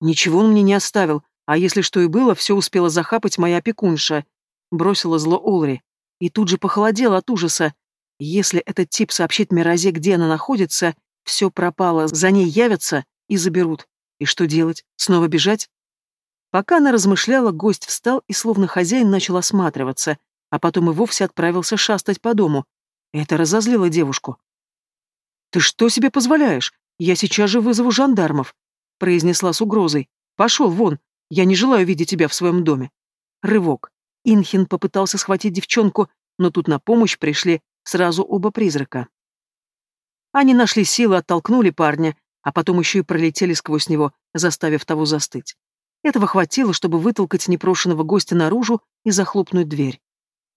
«Ничего он мне не оставил, а если что и было, все успела захапать моя опекунша», — бросила зло Олри. И тут же похолодела от ужаса. Если этот тип сообщит Мирозе, где она находится, все пропало, за ней явятся и заберут. И что делать? Снова бежать? Пока она размышляла, гость встал и, словно хозяин, начал осматриваться — а потом и вовсе отправился шастать по дому. Это разозлило девушку. «Ты что себе позволяешь? Я сейчас же вызову жандармов», — произнесла с угрозой. «Пошел вон, я не желаю видеть тебя в своем доме». Рывок. Инхин попытался схватить девчонку, но тут на помощь пришли сразу оба призрака. Они нашли силы, оттолкнули парня, а потом еще и пролетели сквозь него, заставив того застыть. Этого хватило, чтобы вытолкать непрошенного гостя наружу и захлопнуть дверь.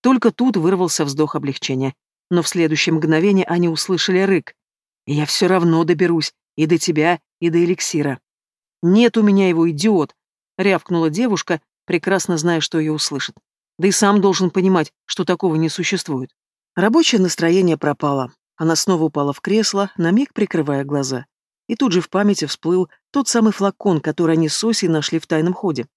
Только тут вырвался вздох облегчения. Но в следующее мгновение они услышали рык. «Я все равно доберусь. И до тебя, и до эликсира». «Нет у меня его, идиот!» — рявкнула девушка, прекрасно зная, что ее услышат. Да и сам должен понимать, что такого не существует. Рабочее настроение пропало. Она снова упала в кресло, на миг прикрывая глаза. И тут же в памяти всплыл тот самый флакон, который они с Сосей нашли в тайном ходе.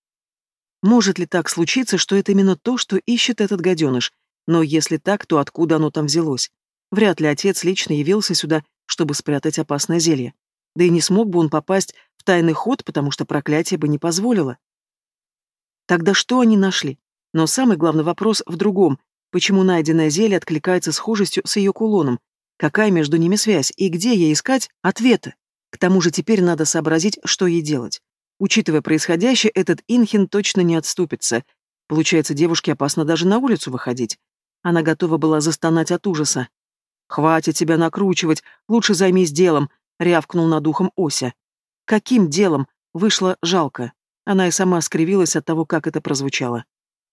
Может ли так случиться, что это именно то, что ищет этот гаденыш? Но если так, то откуда оно там взялось? Вряд ли отец лично явился сюда, чтобы спрятать опасное зелье. Да и не смог бы он попасть в тайный ход, потому что проклятие бы не позволило. Тогда что они нашли? Но самый главный вопрос в другом. Почему найденное зелье откликается схожестью с ее кулоном? Какая между ними связь? И где ей искать ответы? К тому же теперь надо сообразить, что ей делать. Учитывая происходящее, этот Инхин точно не отступится. Получается, девушке опасно даже на улицу выходить. Она готова была застонать от ужаса. «Хватит тебя накручивать, лучше займись делом», — рявкнул над ухом Ося. «Каким делом?» — вышло жалко. Она и сама скривилась от того, как это прозвучало.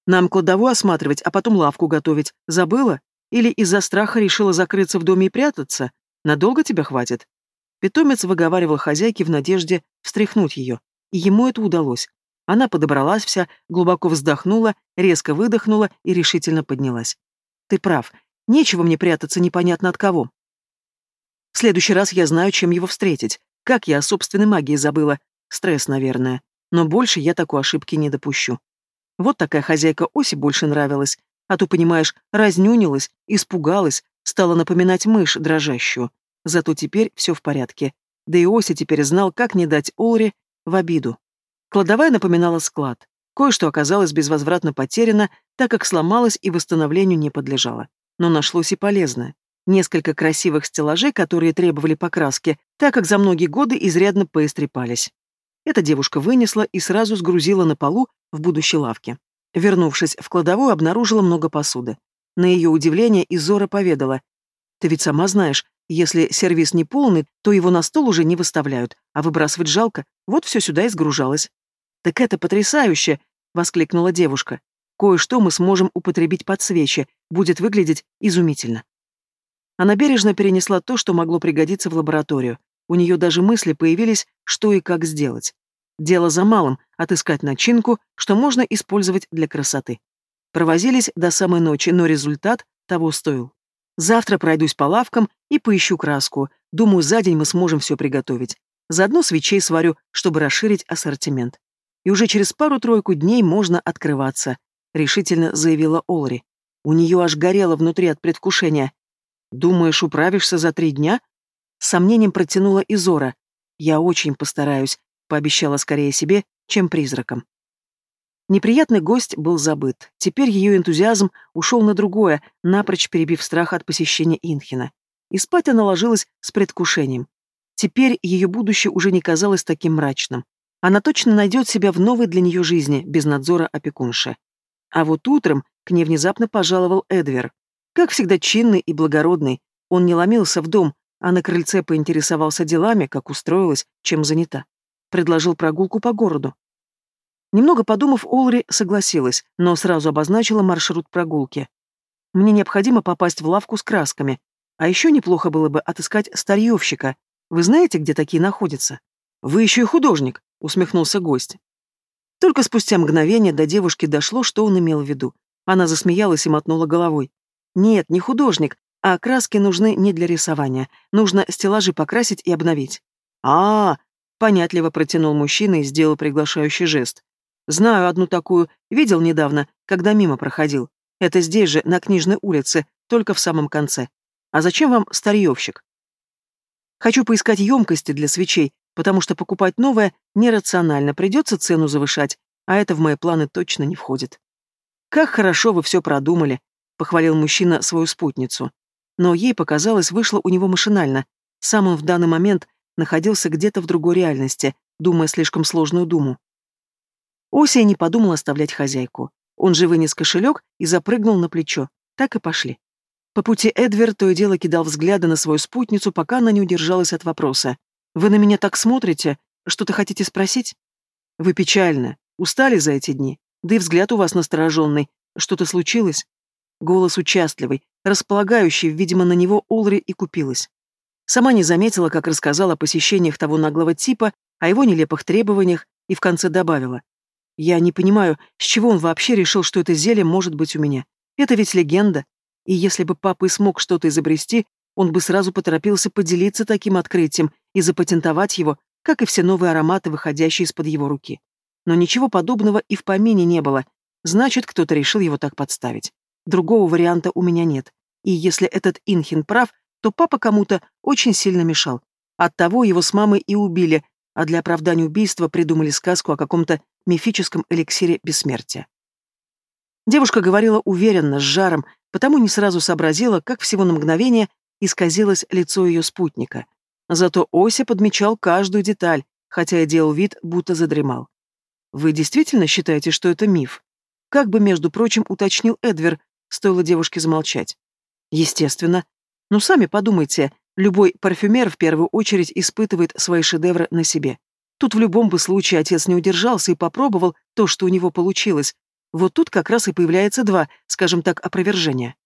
«Нам кладовую осматривать, а потом лавку готовить. Забыла? Или из-за страха решила закрыться в доме и прятаться? Надолго тебя хватит?» Питомец выговаривал хозяйке в надежде встряхнуть ее и ему это удалось. Она подобралась вся, глубоко вздохнула, резко выдохнула и решительно поднялась. «Ты прав. Нечего мне прятаться непонятно от кого. В следующий раз я знаю, чем его встретить. Как я о собственной магии забыла. Стресс, наверное. Но больше я такой ошибки не допущу. Вот такая хозяйка Оси больше нравилась. А то, понимаешь, разнюнилась, испугалась, стала напоминать мышь дрожащую. Зато теперь все в порядке. да и Ося теперь знал, как не дать Олри в обиду. Кладовая напоминала склад. Кое-что оказалось безвозвратно потеряно, так как сломалось и восстановлению не подлежало. Но нашлось и полезное. Несколько красивых стеллажей, которые требовали покраски, так как за многие годы изрядно поистрепались. Эта девушка вынесла и сразу сгрузила на полу в будущей лавке. Вернувшись в кладовую, обнаружила много посуды. На ее удивление Изора поведала. «Ты ведь сама знаешь, если сервис не полный, то его на стол уже не выставляют, а выбрасывать жалко, вот все сюда и сгружалось». «Так это потрясающе!» — воскликнула девушка. «Кое-что мы сможем употребить под свечи, будет выглядеть изумительно». Она бережно перенесла то, что могло пригодиться в лабораторию. У нее даже мысли появились, что и как сделать. Дело за малым — отыскать начинку, что можно использовать для красоты. Провозились до самой ночи, но результат того стоил. Завтра пройдусь по лавкам и поищу краску. Думаю, за день мы сможем все приготовить. Заодно свечей сварю, чтобы расширить ассортимент. И уже через пару-тройку дней можно открываться, решительно заявила Олри. У нее аж горело внутри от предвкушения. Думаешь, управишься за три дня? С сомнением протянула Изора. Я очень постараюсь, пообещала скорее себе, чем призракам. Неприятный гость был забыт. Теперь ее энтузиазм ушел на другое, напрочь перебив страх от посещения Инхина. И спать она ложилась с предвкушением. Теперь ее будущее уже не казалось таким мрачным. Она точно найдет себя в новой для нее жизни, без надзора опекунши. А вот утром к ней внезапно пожаловал Эдвер. Как всегда чинный и благородный, он не ломился в дом, а на крыльце поинтересовался делами, как устроилась, чем занята предложил прогулку по городу. Немного подумав, Олри согласилась, но сразу обозначила маршрут прогулки. Мне необходимо попасть в лавку с красками, а еще неплохо было бы отыскать старьевщика. Вы знаете, где такие находятся? Вы еще и художник, усмехнулся гость. Только спустя мгновение до девушки дошло, что он имел в виду. Она засмеялась и мотнула головой. Нет, не художник, а краски нужны не для рисования. Нужно стеллажи покрасить и обновить. А, Понятливо протянул мужчина и сделал приглашающий жест. «Знаю одну такую, видел недавно, когда мимо проходил. Это здесь же, на Книжной улице, только в самом конце. А зачем вам старьевщик?» «Хочу поискать емкости для свечей, потому что покупать новое нерационально, придется цену завышать, а это в мои планы точно не входит». «Как хорошо вы все продумали», — похвалил мужчина свою спутницу. Но ей показалось, вышло у него машинально. Сам он в данный момент находился где-то в другой реальности, думая слишком сложную думу. Ося не подумал оставлять хозяйку. Он же вынес кошелек и запрыгнул на плечо. Так и пошли. По пути Эдвер то и дело кидал взгляды на свою спутницу, пока она не удержалась от вопроса. «Вы на меня так смотрите? Что-то хотите спросить?» «Вы печально. Устали за эти дни? Да и взгляд у вас настороженный. Что-то случилось?» Голос участливый, располагающий, видимо, на него Олри и купилась. Сама не заметила, как рассказала о посещениях того наглого типа, о его нелепых требованиях и в конце добавила. «Я не понимаю, с чего он вообще решил, что это зелье может быть у меня. Это ведь легенда. И если бы папа и смог что-то изобрести, он бы сразу поторопился поделиться таким открытием и запатентовать его, как и все новые ароматы, выходящие из-под его руки. Но ничего подобного и в помине не было. Значит, кто-то решил его так подставить. Другого варианта у меня нет. И если этот Инхин прав, то папа кому-то очень сильно мешал. Оттого его с мамой и убили, а для оправдания убийства придумали сказку о каком-то мифическом эликсире бессмертия. Девушка говорила уверенно, с жаром, потому не сразу сообразила, как всего на мгновение исказилось лицо ее спутника. Зато Ося подмечал каждую деталь, хотя и делал вид, будто задремал. «Вы действительно считаете, что это миф?» Как бы, между прочим, уточнил Эдвер, стоило девушке замолчать. Естественно, ну сами подумайте, любой парфюмер в первую очередь испытывает свои шедевры на себе. Тут в любом бы случае отец не удержался и попробовал то, что у него получилось. Вот тут как раз и появляется два, скажем так, опровержения.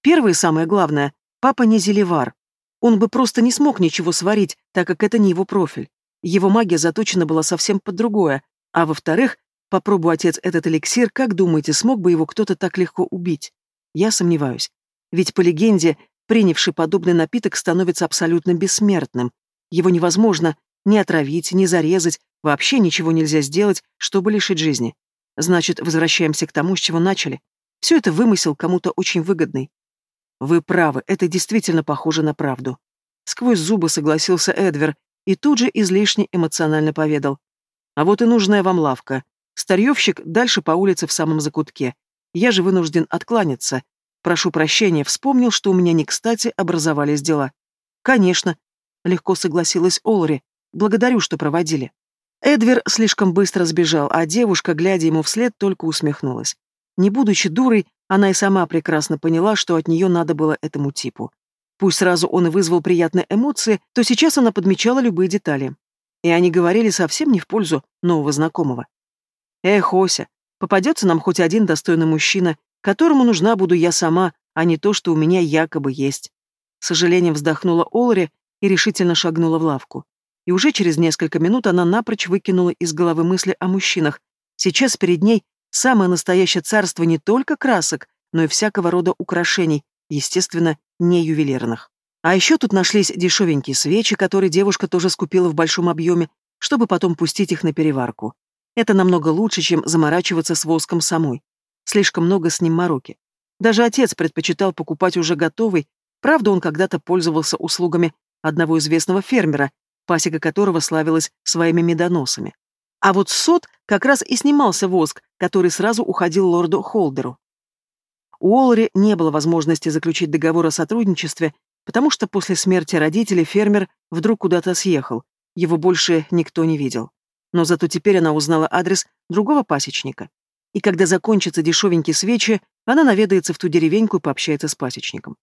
Первое и самое главное, папа не зелевар. Он бы просто не смог ничего сварить, так как это не его профиль. Его магия заточена была совсем под другое. А во-вторых, попробуй отец этот эликсир, как думаете, смог бы его кто-то так легко убить? Я сомневаюсь. Ведь по легенде, принявший подобный напиток становится абсолютно бессмертным. Его невозможно ни отравить, ни зарезать, вообще ничего нельзя сделать, чтобы лишить жизни. Значит, возвращаемся к тому, с чего начали. Все это вымысел кому-то очень выгодный. Вы правы, это действительно похоже на правду. сквозь зубы согласился Эдвер и тут же излишне эмоционально поведал. А вот и нужная вам лавка. Старьевщик дальше по улице в самом закутке. Я же вынужден откланяться. Прошу прощения, вспомнил, что у меня не кстати образовались дела. Конечно, легко согласилась Олри. Благодарю, что проводили. Эдвер слишком быстро сбежал, а девушка, глядя ему вслед, только усмехнулась. Не будучи дурой, она и сама прекрасно поняла, что от нее надо было этому типу. Пусть сразу он и вызвал приятные эмоции, то сейчас она подмечала любые детали. И они говорили совсем не в пользу нового знакомого. «Эх, Ося, попадется нам хоть один достойный мужчина, которому нужна буду я сама, а не то, что у меня якобы есть». С сожалением вздохнула Олари и решительно шагнула в лавку. И уже через несколько минут она напрочь выкинула из головы мысли о мужчинах. Сейчас перед ней самое настоящее царство не только красок, но и всякого рода украшений, естественно, не ювелирных. А еще тут нашлись дешевенькие свечи, которые девушка тоже скупила в большом объеме, чтобы потом пустить их на переварку. Это намного лучше, чем заморачиваться с воском самой. Слишком много с ним мороки. Даже отец предпочитал покупать уже готовый, правда, он когда-то пользовался услугами одного известного фермера, пасека которого славилась своими медоносами. А вот сот как раз и снимался воск, который сразу уходил лорду Холдеру. У Олри не было возможности заключить договор о сотрудничестве, потому что после смерти родителей фермер вдруг куда-то съехал, его больше никто не видел. Но зато теперь она узнала адрес другого пасечника. И когда закончатся дешевенькие свечи, она наведается в ту деревеньку и пообщается с пасечником.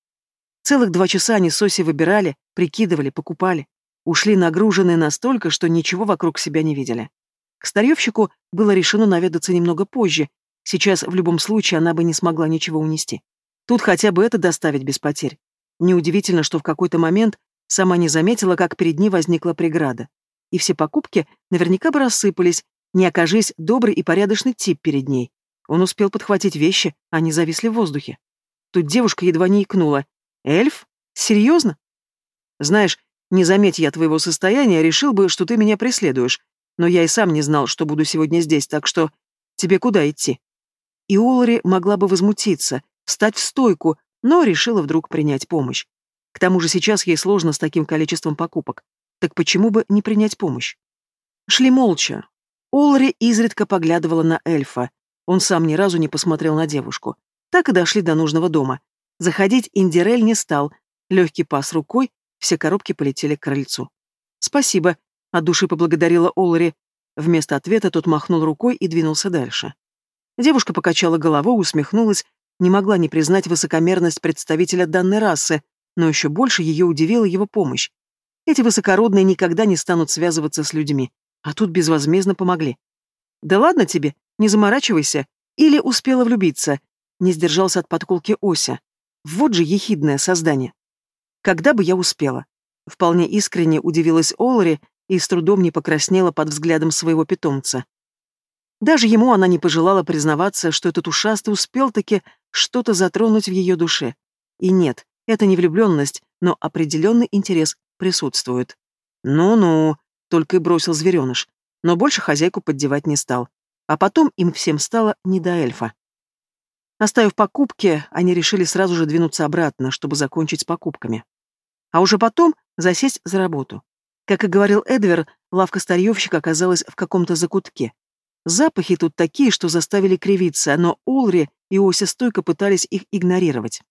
Целых два часа они с Оси выбирали, прикидывали, покупали. Ушли нагруженные настолько, что ничего вокруг себя не видели. К старьевщику было решено наведаться немного позже, Сейчас в любом случае она бы не смогла ничего унести. Тут хотя бы это доставить без потерь. Неудивительно, что в какой-то момент сама не заметила, как перед ней возникла преграда. И все покупки наверняка бы рассыпались, не окажись добрый и порядочный тип перед ней. Он успел подхватить вещи, они зависли в воздухе. Тут девушка едва не икнула. «Эльф? Серьезно?» «Знаешь, не заметь я твоего состояния, решил бы, что ты меня преследуешь. Но я и сам не знал, что буду сегодня здесь, так что... Тебе куда идти?» И Олари могла бы возмутиться, встать в стойку, но решила вдруг принять помощь. К тому же сейчас ей сложно с таким количеством покупок. Так почему бы не принять помощь? Шли молча. Олари изредка поглядывала на эльфа. Он сам ни разу не посмотрел на девушку. Так и дошли до нужного дома. Заходить Индирель не стал. Легкий пас рукой, все коробки полетели к крыльцу. «Спасибо», — от души поблагодарила Олари. Вместо ответа тот махнул рукой и двинулся дальше. Девушка покачала головой, усмехнулась, не могла не признать высокомерность представителя данной расы, но еще больше ее удивила его помощь. Эти высокородные никогда не станут связываться с людьми, а тут безвозмездно помогли. «Да ладно тебе, не заморачивайся. Или успела влюбиться?» Не сдержался от подколки Ося. Вот же ехидное создание. «Когда бы я успела?» Вполне искренне удивилась Олари и с трудом не покраснела под взглядом своего питомца. Даже ему она не пожелала признаваться, что этот ушастый успел таки что-то затронуть в ее душе. И нет, это не влюбленность, но определенный интерес присутствует. «Ну-ну», — только и бросил звереныш, но больше хозяйку поддевать не стал. А потом им всем стало не до эльфа. Оставив покупки, они решили сразу же двинуться обратно, чтобы закончить с покупками. А уже потом засесть за работу. Как и говорил Эдвер, лавка старьевщика оказалась в каком-то закутке. Запахи тут такие, что заставили кривиться, но Олри и Ося стойко пытались их игнорировать.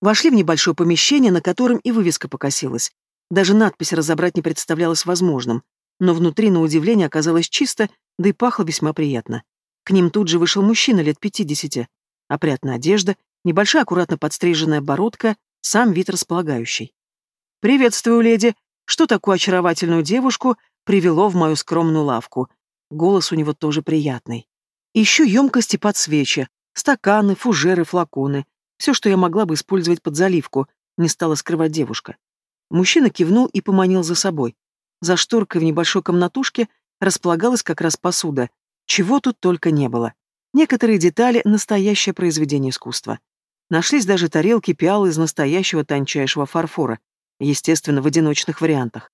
Вошли в небольшое помещение, на котором и вывеска покосилась. Даже надпись разобрать не представлялось возможным, но внутри, на удивление, оказалось чисто, да и пахло весьма приятно. К ним тут же вышел мужчина лет пятидесяти. Опрятная одежда, небольшая аккуратно подстриженная бородка, сам вид располагающий. «Приветствую, леди! Что такую очаровательную девушку привело в мою скромную лавку?» Голос у него тоже приятный. Ищу емкости под свечи, стаканы, фужеры, флаконы. Все, что я могла бы использовать под заливку, не стала скрывать девушка. Мужчина кивнул и поманил за собой. За шторкой в небольшой комнатушке располагалась как раз посуда. Чего тут только не было. Некоторые детали — настоящее произведение искусства. Нашлись даже тарелки пиалы из настоящего тончайшего фарфора, естественно, в одиночных вариантах.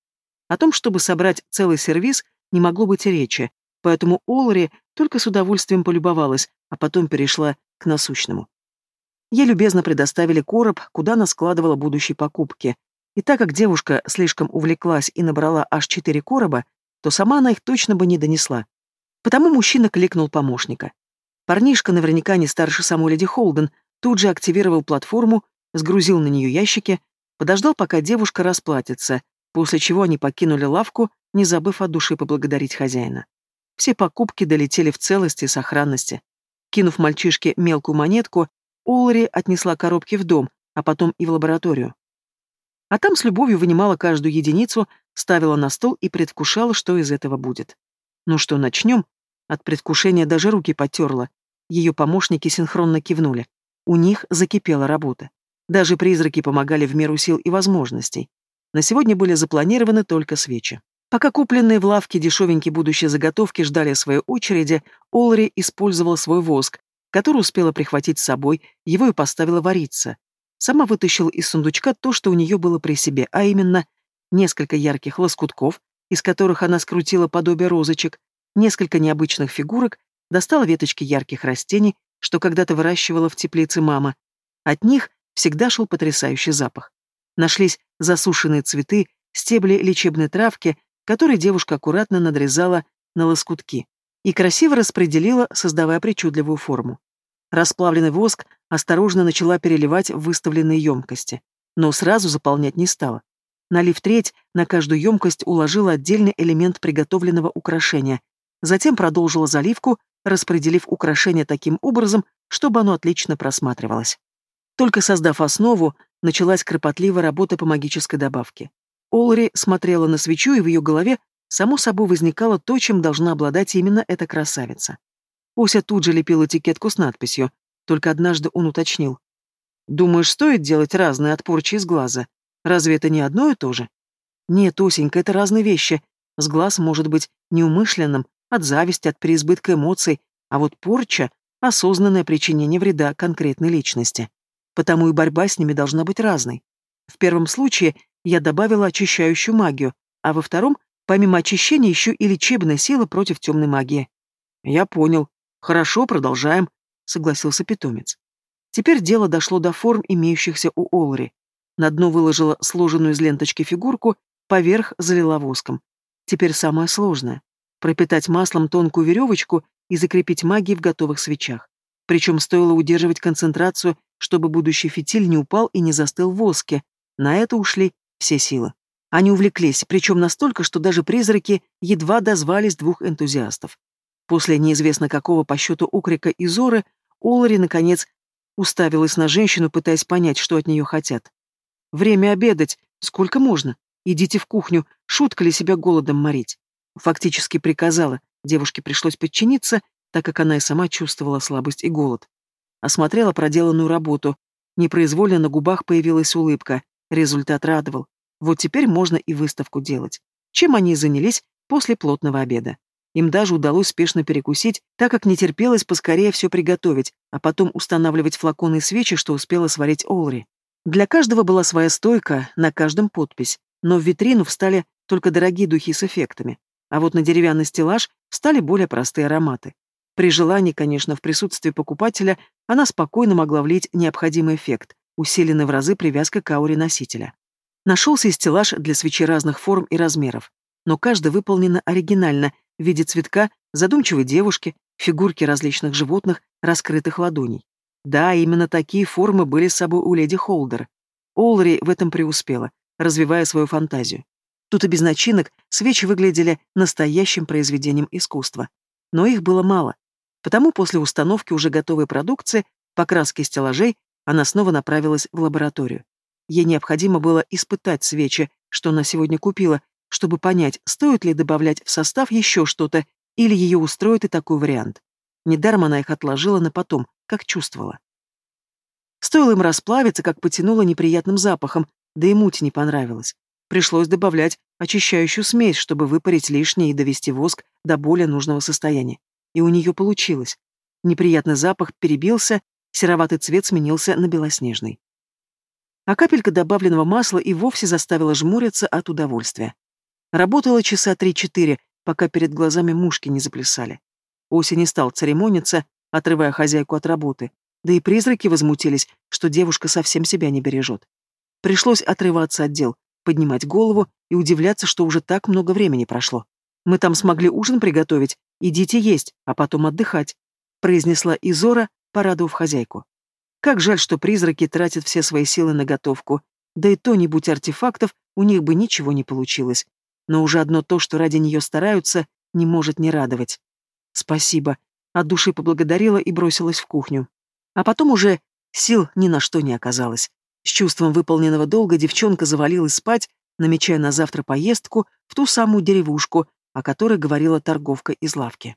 О том, чтобы собрать целый сервиз, не могло быть и речи, поэтому Олари только с удовольствием полюбовалась, а потом перешла к насущному. Ей любезно предоставили короб, куда она складывала будущие покупки. И так как девушка слишком увлеклась и набрала аж четыре короба, то сама она их точно бы не донесла. Потому мужчина кликнул помощника. Парнишка, наверняка не старше самой леди Холден, тут же активировал платформу, сгрузил на нее ящики, подождал, пока девушка расплатится, после чего они покинули лавку, не забыв от души поблагодарить хозяина. Все покупки долетели в целости и сохранности. Кинув мальчишке мелкую монетку, Олари отнесла коробки в дом, а потом и в лабораторию. А там с любовью вынимала каждую единицу, ставила на стол и предвкушала, что из этого будет. Ну что, начнем? От предвкушения даже руки потерла. Ее помощники синхронно кивнули. У них закипела работа. Даже призраки помогали в меру сил и возможностей. На сегодня были запланированы только свечи. Пока купленные в лавке дешевенькие будущие заготовки ждали своей очереди, Олри использовал свой воск, который успела прихватить с собой, его и поставила вариться. Сама вытащила из сундучка то, что у нее было при себе, а именно несколько ярких лоскутков, из которых она скрутила подобие розочек, несколько необычных фигурок, достала веточки ярких растений, что когда-то выращивала в теплице мама. От них всегда шел потрясающий запах. Нашлись засушенные цветы, стебли лечебной травки, которые девушка аккуратно надрезала на лоскутки и красиво распределила, создавая причудливую форму. Расплавленный воск осторожно начала переливать в выставленные емкости, но сразу заполнять не стала. Налив треть, на каждую емкость уложила отдельный элемент приготовленного украшения, затем продолжила заливку, распределив украшение таким образом, чтобы оно отлично просматривалось. Только создав основу, началась кропотливая работа по магической добавке. Олри смотрела на свечу, и в ее голове само собой возникало то, чем должна обладать именно эта красавица. Ося тут же лепил этикетку с надписью, только однажды он уточнил. «Думаешь, стоит делать разные от порчи из глаза? Разве это не одно и то же?» «Нет, Осенька, это разные вещи. С глаз может быть неумышленным, от зависти, от переизбытка эмоций, а вот порча — осознанное причинение вреда конкретной личности. Потому и борьба с ними должна быть разной. В первом случае я добавила очищающую магию, а во втором, помимо очищения, еще и лечебная сила против темной магии. Я понял. Хорошо, продолжаем, согласился питомец. Теперь дело дошло до форм, имеющихся у Олри. На дно выложила сложенную из ленточки фигурку, поверх залила воском. Теперь самое сложное — пропитать маслом тонкую веревочку и закрепить магией в готовых свечах. Причем стоило удерживать концентрацию, чтобы будущий фитиль не упал и не застыл в воске. На это ушли все силы. Они увлеклись, причем настолько, что даже призраки едва дозвались двух энтузиастов. После неизвестно какого по счету укрика и зоры, Олари, наконец, уставилась на женщину, пытаясь понять, что от нее хотят. «Время обедать. Сколько можно? Идите в кухню. Шутка ли себя голодом морить?» Фактически приказала. Девушке пришлось подчиниться, так как она и сама чувствовала слабость и голод. Осмотрела проделанную работу. Непроизвольно на губах появилась улыбка. Результат радовал. Вот теперь можно и выставку делать. Чем они занялись после плотного обеда. Им даже удалось спешно перекусить, так как не терпелось поскорее все приготовить, а потом устанавливать флаконы и свечи, что успела сварить Олри. Для каждого была своя стойка, на каждом подпись, но в витрину встали только дорогие духи с эффектами, а вот на деревянный стеллаж встали более простые ароматы. При желании, конечно, в присутствии покупателя она спокойно могла влить необходимый эффект, усиленный в разы привязка к ауре носителя. Нашелся и стеллаж для свечей разных форм и размеров, но каждый выполнено оригинально, в виде цветка, задумчивой девушки, фигурки различных животных, раскрытых ладоней. Да, именно такие формы были с собой у леди Холдер. Олри в этом преуспела, развивая свою фантазию. Тут и без начинок свечи выглядели настоящим произведением искусства. Но их было мало. Потому после установки уже готовой продукции, покраски стеллажей, она снова направилась в лабораторию. Ей необходимо было испытать свечи, что она сегодня купила, чтобы понять, стоит ли добавлять в состав еще что-то, или ее устроит и такой вариант. Недаром она их отложила на потом, как чувствовала. Стоило им расплавиться, как потянуло неприятным запахом, да и муть не понравилось. Пришлось добавлять очищающую смесь, чтобы выпарить лишнее и довести воск до более нужного состояния. И у нее получилось. Неприятный запах перебился, сероватый цвет сменился на белоснежный. А капелька добавленного масла и вовсе заставила жмуриться от удовольствия. Работала часа три-четыре, пока перед глазами мушки не заплясали. Ося не стал церемониться, отрывая хозяйку от работы, да и призраки возмутились, что девушка совсем себя не бережет. Пришлось отрываться от дел, поднимать голову и удивляться, что уже так много времени прошло. «Мы там смогли ужин приготовить, идите есть, а потом отдыхать», произнесла Изора, порадовав хозяйку. Как жаль, что призраки тратят все свои силы на готовку, да и то, не будь артефактов, у них бы ничего не получилось. Но уже одно то, что ради нее стараются, не может не радовать. «Спасибо», от души поблагодарила и бросилась в кухню. А потом уже сил ни на что не оказалось. С чувством выполненного долга девчонка завалилась спать, намечая на завтра поездку в ту самую деревушку, о которой говорила торговка из лавки.